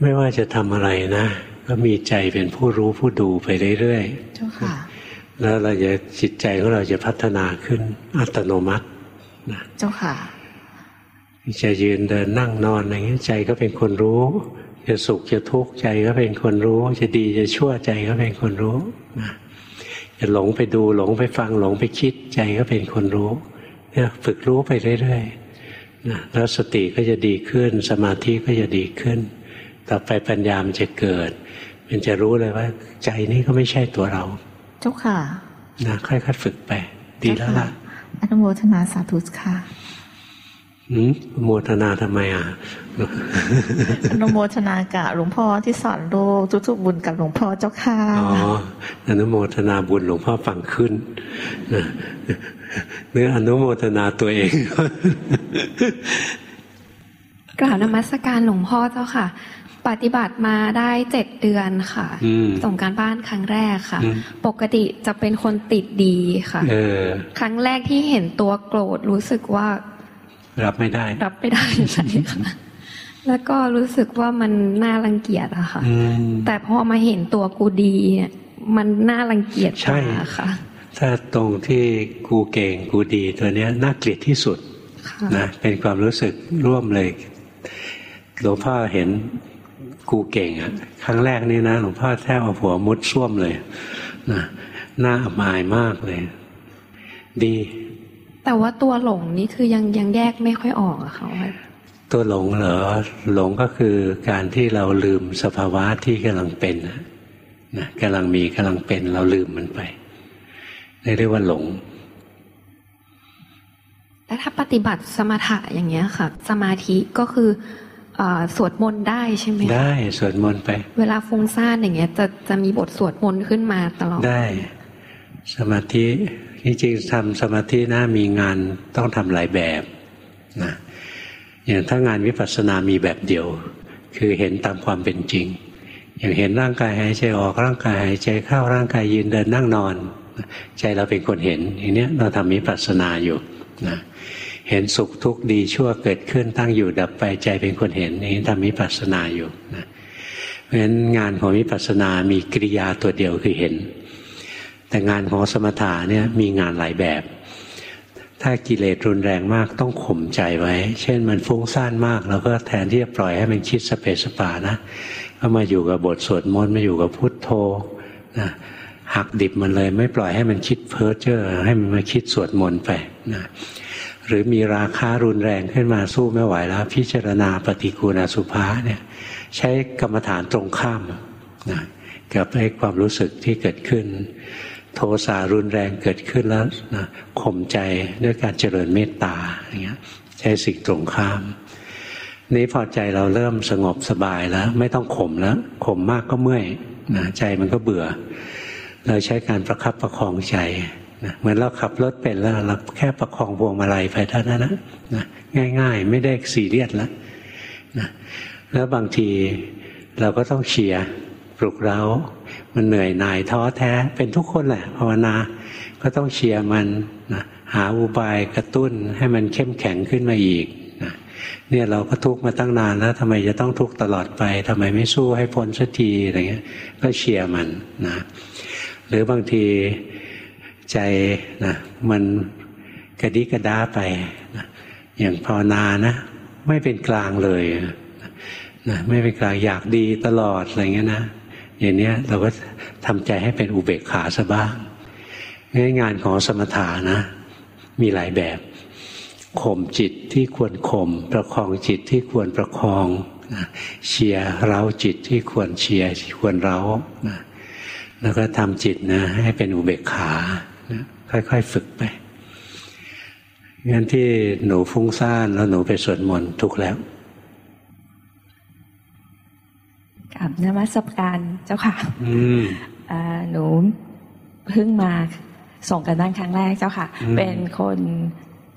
A: ไม่ว่าจะทำอะไรนะ ก็มีใจเป็นผู้รู้ผู้ดูไปเรื่อย
J: ๆเจ้าค่ะ
A: แล้วเราจะจิตใจของเราจะพัฒนาขึ้นอัตโนมัติ
J: นะเจ้าค่ะ
A: จะยืนเดินนั่งนอนอะไรเงี้ยใจก็เป็นคนรู้ จะสุขจะทุกข์ใจก็เป็นคนรู้ จะดีจะชั่วใจก็เป็นคนรู้นะจะหลงไปดูหลงไปฟังหลงไปคิดใจก็เป็นคนรู้เนี่ยฝึกรู้ไปเรื่อยๆนะแล้วสติก็จะดีขึ้น สมาธิก็จะดีขึ้น ต่อไปปัญญามจะเกิด มันจะรู้เลยว่า ใจนี้ก็ไม่ใช่ตัวเรา
J: เจ้าค่ะ
A: นะค่อยๆฝึกไป ดีแล้วล่ะ
J: อนุโมทนาสาธุค่ะ
A: อืม โมทนาทำไมอะ
J: อนุโมทนากะหลวงพ่อที่สอนโลกทุกๆบุญกับหลวงพ่อเจ้าค่ะอ๋อ
A: อนุโมทนาบุญหลวงพ่อฟังขึ้นนะเนื้ออนุโมทนาตัวเอง
K: กล่าวนมัสการหลวงพ่อเจ้าค่ะ ปฏิบัติมาได้เจ็ดเดือนค่ะ ส่งการบ้านครั้งแรกค่ะ ปกติจะเป็นคนติดดีค่ะครั้งแรกที่เห็นตัวโกรธรู้สึกว่า
A: รับไม่ได้
K: รับไม่ได้ใช่ค่ะแล้วก็รู้สึกว่ามันน่ารังเกียจอะค่ะ แต่พอมาเห็นตัวกูดีมันน่ารังเกียจ
A: ใช่ค่ะถ้าตรงที่กูเก่งกูดีตัวเนี้ยน่าเกลียดที่สุดนะเป็นความรู้สึกร่วมเลยหลวงพ่อเห็นกูเก่งอะครั้งแรกนี่นะหลวงพ่อแทบเอาหัวมุดซ่วมเลยนะน่าอับอายมากเลย ดี
K: แต่ว่าตัวหลงนี่คือยังยังแยกไม่ค่อยออกอะค่ะ
A: ตัวหลงเหรอหลงก็คือการที่เราลืมสภาวะที่กำลังเป็นนะกำลังมีกำลังเป็น เราลืมมันไปเรียกว่าหลง
K: แล้วถ้าปฏิบัติสมถะอย่างเงี้ยค่ะ สมาธิก็คืออสวดมนต์ได้ใช่ไหม
A: ได้สวดมนต์ไป
K: เวลาฟุ้งซ่านอย่างเงี้ย จะจะมีบทสวดมนต์ขึ้นมาตลอด
A: ได้ สมาธิ จริงๆทำสมาธินะมีงานต้องทำหลายแบบนะอย่างถ้างานวิปัสสนามีแบบเดียว คือเห็นตามความเป็นจริง อย่างเห็นร่างกายหายใจออกร่างกายหายใจเข้าร่างกายยืนเดินนั่งนอน ใจเราเป็นคนเห็นอย่างนี้เราทำวิปัสสนาอยู่นะเห็นสุขทุกข์ดีชั่วเกิดขึ้นตั้งอยู่ดับไปใจเป็นคนเห็นนี่ทำวิปัสสนาอยู่นะเพราะฉะนั้นงานของวิปัสสนามีกิริยาตัวเดียวคือเห็น แต่งานของสมถะเนี่ยมีงานหลายแบบ ถ้ากิเลสรุนแรงมากต้องข่มใจไว้ เช่นมันฟุ้งซ่านมากเราก็แทนที่จะปล่อยให้มันคิดสเปสปานะ ก็มาอยู่กับบทสวดมนต์มาอยู่กับพุทโธนะหักดิบมันเลยไม่ปล่อยให้มันคิดเพ้อเจ้อให้มันมาคิดสวดมนต์ไปนะหรือมีราคารุนแรงขึ้นมาสู้ไม่ไหวแล้ว พิจารณาปฏิกูณสุภาเนี่ยใช้กรรมฐานตรงข้ามนะกับไอ้ความรู้สึกที่เกิดขึ้น โทสะรุนแรงเกิดขึ้นแล้วนะข่มใจด้วยการเจริญเมตตาอย่างเงี้ยใช้สิ่งตรงข้าม นี้พอใจเราเริ่มสงบสบายแล้ว ไม่ต้องข่มแล้วข่มมากก็เมื่อยนะใจมันก็เบื่อ เราใช้การประคับประคองใจนะเหมือนเราขับรถเป็นแล้วเราแค่ประคองพวงมาลัยไปเท่านั้นนะนะง่าย ๆ ไม่ได้สีเรียดแล้วนะแล้วบางทีเราก็ต้องเชียร์ปลุกเรา มันเหนื่อยหน่ายท้อแท้ เป็นทุกคนแหละภาวนา ก็ต้องเชียร์มันนะหาอุบายกระตุ้นให้มันเข้มแข็งขึ้นมาอีกนะเนี่ยเราก็ทุกข์มาตั้งนานแล้วทำไมจะต้องทุกข์ตลอดไปทำไมไม่สู้ให้พ้นสักทีอะไรเงี้ย ก็เชียร์มันนะหรือบางทีใจนะมันกระดิกระดาไปนะอย่างภาวนานะ ไม่เป็นกลางเลยนะไม่เป็นกลางอยากดีตลอดอะไรเงี้ยนะ อย่างนี้เราก็ทำใจให้เป็นอุเบกขาซะบ้างงานของสมถานะ มีหลายแบบข่มจิตที่ควรข่มประคองจิตที่ควรประคองนะเชียร์เร้าจิตที่ควรเชียร์ควรเร้านะแล้วก็ทำจิตนะให้เป็นอุเบกขานะค่อยๆฝึกไปงั้นที่หนูฟุ้งซ่านแล้วหนูไปสวดมนต์ทุกแล้ว
B: กับนมัสการเจ้าค่ะหนูเพิ่งมาส่งกันด้านครั้งแรกเจ้าค่ะ เป็นคน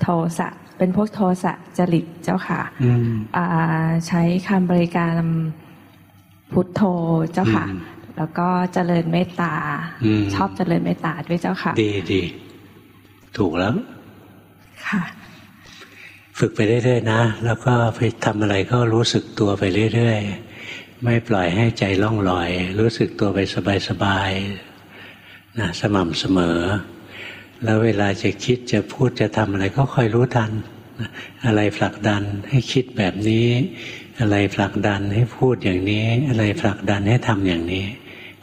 B: โทสะเป็นพวกโทสะจริตเจ้าค่ะใช้คำบริการพุทโธเจ้าค่ะ แล้วก็เจริญเมตตา ชอบเจริญเมตตาด้วยเจ้าค่ะ
A: ดีดีถูกแล้ว
B: ค่ะ
A: ฝึกไปเรื่อยๆนะ แล้วก็ไปทำอะไรก็รู้สึกตัวไปเรื่อยๆ ไม่ปล่อยให้ใจล่องลอย รู้สึกตัวไปสบายๆนะสม่ำเสมอ แล้วเวลาจะคิดจะพูดจะทำอะไรก็คอยรู้ทัน อะไรผลักดันให้คิดแบบนี้ อะไรผลักดันให้พูดอย่างนี้ อะไรผลักดันให้ทำอย่างนี้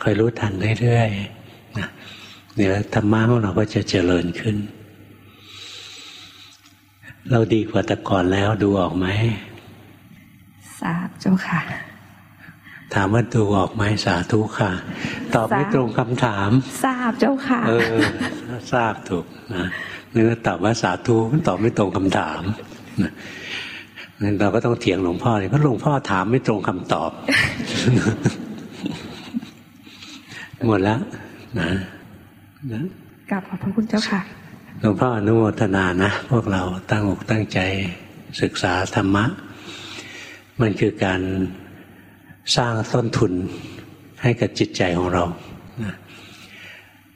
A: คอยรู้ทันเรื่อยๆนะเดี๋ยวธรรมะของเราก็จะเจริญขึ้น เราดีกว่าแต่ก่อนแล้วดูออกไหม
B: ทราบเจ้าค่ะ
A: ถามว่าดูออกไหมสาธุค่ะ ตอบไม่ตรงคำถาม
B: ทราบเจ้าค่ะ
A: เออ ทราบถูกนะนึกว่าตอบว่าสาธุตอบไม่ตรงคำถามนะงั้นเราก็ต้องเถียงหลวงพ่อเลยเพราะหลวงพ่อถามไม่ตรงคำตอบ หมดแล้วนะ
B: นะกลับขอบพระคุณเจ้าค่ะ
A: หลวงพ่ออนุโมทนานะพวกเราตั้งอกตั้งใจศึกษาธรรมะ มันคือการ สร้างต้นทุนให้กับจิตใจของเรานะ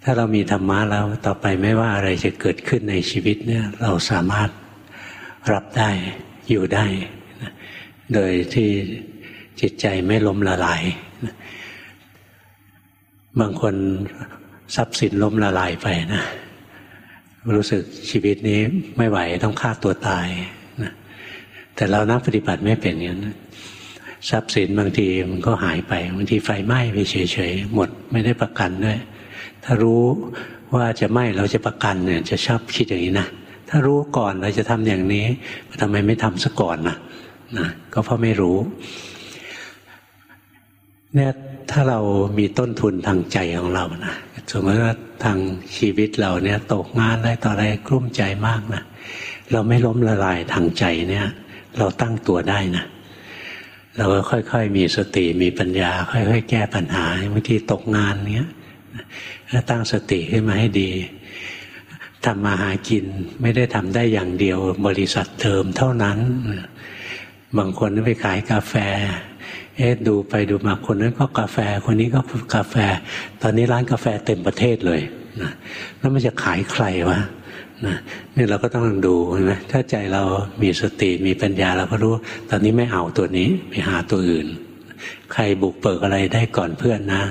A: ถ้าเรามีธรรมะแล้วต่อไปไม่ว่าอะไรจะเกิดขึ้นในชีวิตเนี่ย เราสามารถรับได้อยู่ได้นะโดยที่จิตใจไม่ล้มละลายนะบางคนทรัพย์สินล้มละลายไปนะรู้สึกชีวิตนี้ไม่ไหวต้องฆ่าตัวตายนะแต่เรานักปฏิบัติไม่เป็นอย่างนั้น ทรัพย์สินบางทีมันก็หายไปบางทีไฟไหม้ไปเฉยๆหมดไม่ได้ประกันด้วย ถ้ารู้ว่าจะไหม้เราจะประกันเนี่ยจะชอบคิดอย่างนี้นะถ้ารู้ก่อนเราจะทำอย่างนี้ทำไมไม่ทำซะก่อนนะนะก็เพราะไม่รู้เนี่ยถ้าเรามีต้นทุนทางใจของเรานะสมมติว่าทางชีวิตเราเนี่ยตกงานอะไรต่ออะไรกลุ้มใจมากนะเราไม่ล้มละลายทางใจเนี่ย เราตั้งตัวได้นะ เราก็ค่อย ๆ มีสติมีปัญญา ค่อย ๆ แก้ปัญหาบางทีตกงานเนี้ยถ้าตั้งสติขึ้นมาให้ดีทำมาหากินไม่ได้ทำได้อย่างเดียว บริษัทเทิมเท่านั้น บางคนไปขายกาแฟ เอ๊ะดูไปดูมาคนนั้นก็กาแฟ คนนี้ก็กาแฟ ตอนนี้ร้านกาแฟเต็มประเทศเลยนะแล้วมันจะขายใครวะ นะนี่เราก็ต้องดูนะถ้าใจเรามีสติมีปัญญาเราก็รู้ ตอนนี้ไม่เอาตัวนี้ไปหาตัวอื่น ใครบุกเปิกอะไรได้ก่อนเพื่อนนะ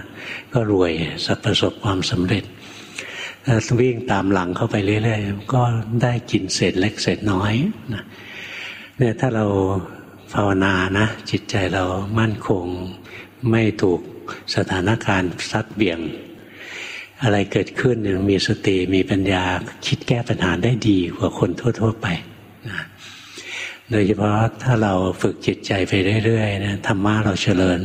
A: ก็รวยสัประสบความสำเร็จถ้าวิ่งตามหลังเข้าไปเรื่อยๆก็ได้กินเศษเล็กเศษน้อยนะเนี่ยถ้าเราภาวนานะ จิตใจเรามั่นคงไม่ถูกสถานการณ์ซัดเบี่ยง อะไรเกิดขึ้นเนี่ยมีสติมีปัญญาคิดแก้ปัญหาได้ดีกว่าคนทั่ว ๆ ไปนะโดยเฉพาะถ้าเราฝึกจิตใจไปเรื่อยๆนะธรรมะเราเจริญ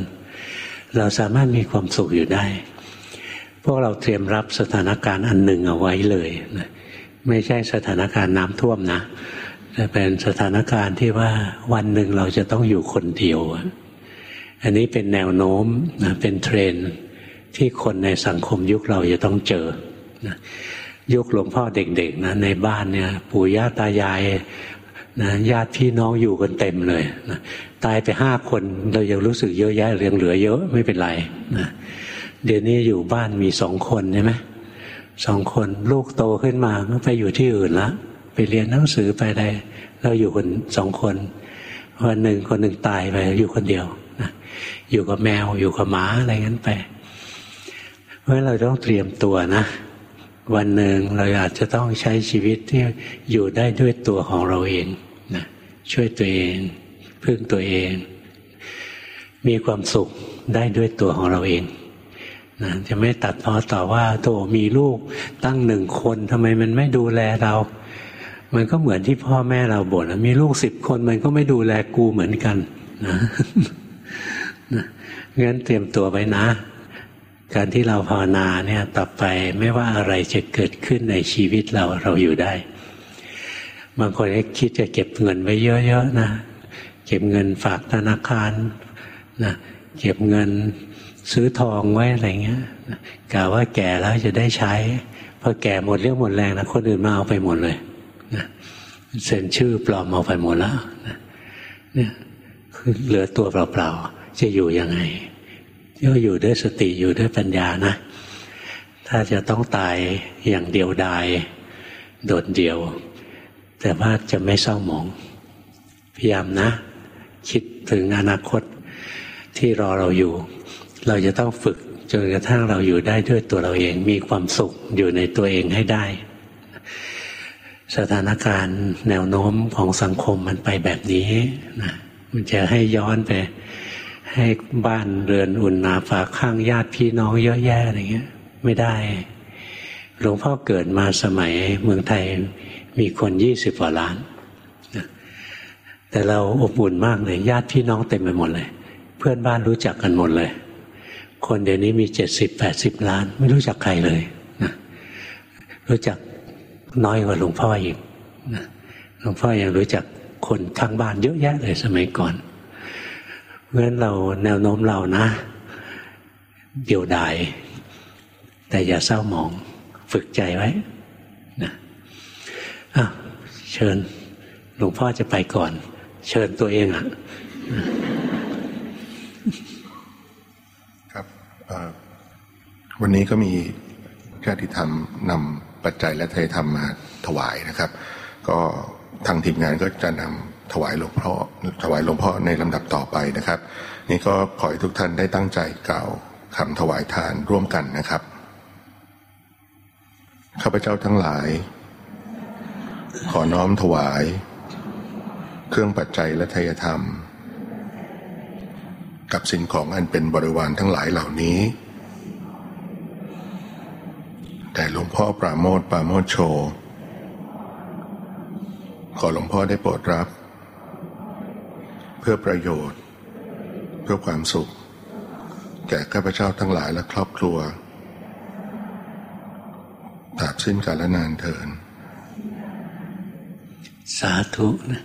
A: เราสามารถมีความสุขอยู่ได้ พวกเราเตรียมรับสถานการณ์อันหนึ่งเอาไว้เลยนะไม่ใช่สถานการณ์น้ำท่วมนะแต่เป็นสถานการณ์ที่ว่าวันหนึ่งเราจะต้องอยู่คนเดียว อันนี้เป็นแนวโน้มนะเป็นเทรน ที่คนในสังคมยุคเราจะต้องเจอนะยุคหลวงพ่อเด็กๆนะในบ้านเนี่ยปู่ย่าตายายนะญาติพี่น้องอยู่กันเต็มเลยนะตายไปห้าคนเรายังรู้สึกเยอะแยะเรียงเหลือเยอะไม่เป็นไรนะเดี๋ยวนี้อยู่บ้านมีสองคนใช่ไหมสองคนลูกโตขึ้นมาก็ไปอยู่ที่อื่นละไปเรียนหนังสือไปอะไรเราอยู่คนสองคนวันหนึ่งคนหนึ่งตายไปอยู่คนเดียวนะอยู่กับแมวอยู่กับหมาอะไรงั้นไป เพราะเราต้องเตรียมตัวนะ วันหนึ่งเราอาจจะต้องใช้ชีวิตที่อยู่ได้ด้วยตัวของเราเองนะช่วยตัวเองพึ่งตัวเอง มีความสุขได้ด้วยตัวของเราเองนะจะไม่ตัดพอต่อว่าโตมีลูกตั้งหนึ่งคนทำไมมันไม่ดูแลเรา มันก็เหมือนที่พ่อแม่เราบ่นมีลูกสิบคนมันก็ไม่ดูแลกูเหมือนกันนะนะงั้นเตรียมตัวไว้นะ การที่เราภาวนาเนี่ยต่อไปไม่ว่าอะไรจะเกิดขึ้นในชีวิตเราเราอยู่ได้ บางคนคิดจะเก็บเงินไว้เยอะๆนะ เก็บเงินฝากธนาคารนะเก็บเงินซื้อทองไว้อะไรเงี้ยกล่าวว่าแก่แล้วจะได้ใช้พอแก่หมดเรื่องหมดแรงนะคนอื่นมาเอาไปหมดเลยนะเซ็นชื่อปลอมเอาไปหมดแล้วนะเนี่ยคือเหลือตัวเปล่าๆจะอยู่ยังไง ก็อยู่ด้วยสติอยู่ด้วยปัญญานะ ถ้าจะต้องตายอย่างเดียวดาย โดดเดี่ยว แต่ว่าจะไม่เศร้าหมอง พยายามนะ คิดถึงอนาคตที่รอเราอยู่ เราจะต้องฝึกจนกระทั่งเราอยู่ได้ด้วยตัวเราเองมีความสุขอยู่ในตัวเองให้ได้ สถานการณ์แนวโน้มของสังคมมันไปแบบนี้นะมันจะให้ย้อนไป ให้บ้านเรือนอุ่นนาฝาข้างญาติพี่น้องเยอะแยะอะไรเงี้ย ไม่ได้ หลวงพ่อเกิดมาสมัยเมืองไทยมีคนยี่สิบกว่าล้านแต่เราอบอุ่นมากเลยญาติพี่น้องเต็มไปหมดเลย เพื่อนบ้านรู้จักกันหมดเลย คนเดี๋ยวนี้มีเจ็ดสิบแปดสิบล้าน ไม่รู้จักใครเลยนะรู้จักน้อยกว่าหลวงพ่ออีกนะหลวงพ่อยังรู้จักคนข้างบ้านเยอะแยะเลยสมัยก่อน เพราะฉะนั้นเราแนวโน้มเรานะ เดี่ยวดาย แต่อย่าเศร้าหมองฝึกใจไว้นะะเชิญหลวงพ่อจะไปก่อน เชิญตัวเองอะ
L: ครับวันนี้ก็มีญาติธรรมนำปัจจัยและเทธรรมมาถวายนะครับ ก็ทางทีมงานก็จะนำ ถวายหลวงพ่อถวายหลวงพ่อในลำดับต่อไปนะครับ นี่ก็ขอให้ทุกท่านได้ตั้งใจกล่าวคำถวายทานร่วมกันนะครับข้าพเจ้าทั้งหลาย ขอน้อมถวาย เครื่องปัจจัยและทยธรรม กับสิ่งของอันเป็นบริวารทั้งหลายเหล่านี้แต่หลวงพ่อปราโมทปราโมทโช ขอหลวงพ่อได้โปรดรับ พื่อประโยชน์ เพื่อความสุข แก่ข้าพเจ้าทั้งหลายและครอบครัวตราบสิ้นกาลนานเทิน
A: สาธุนะ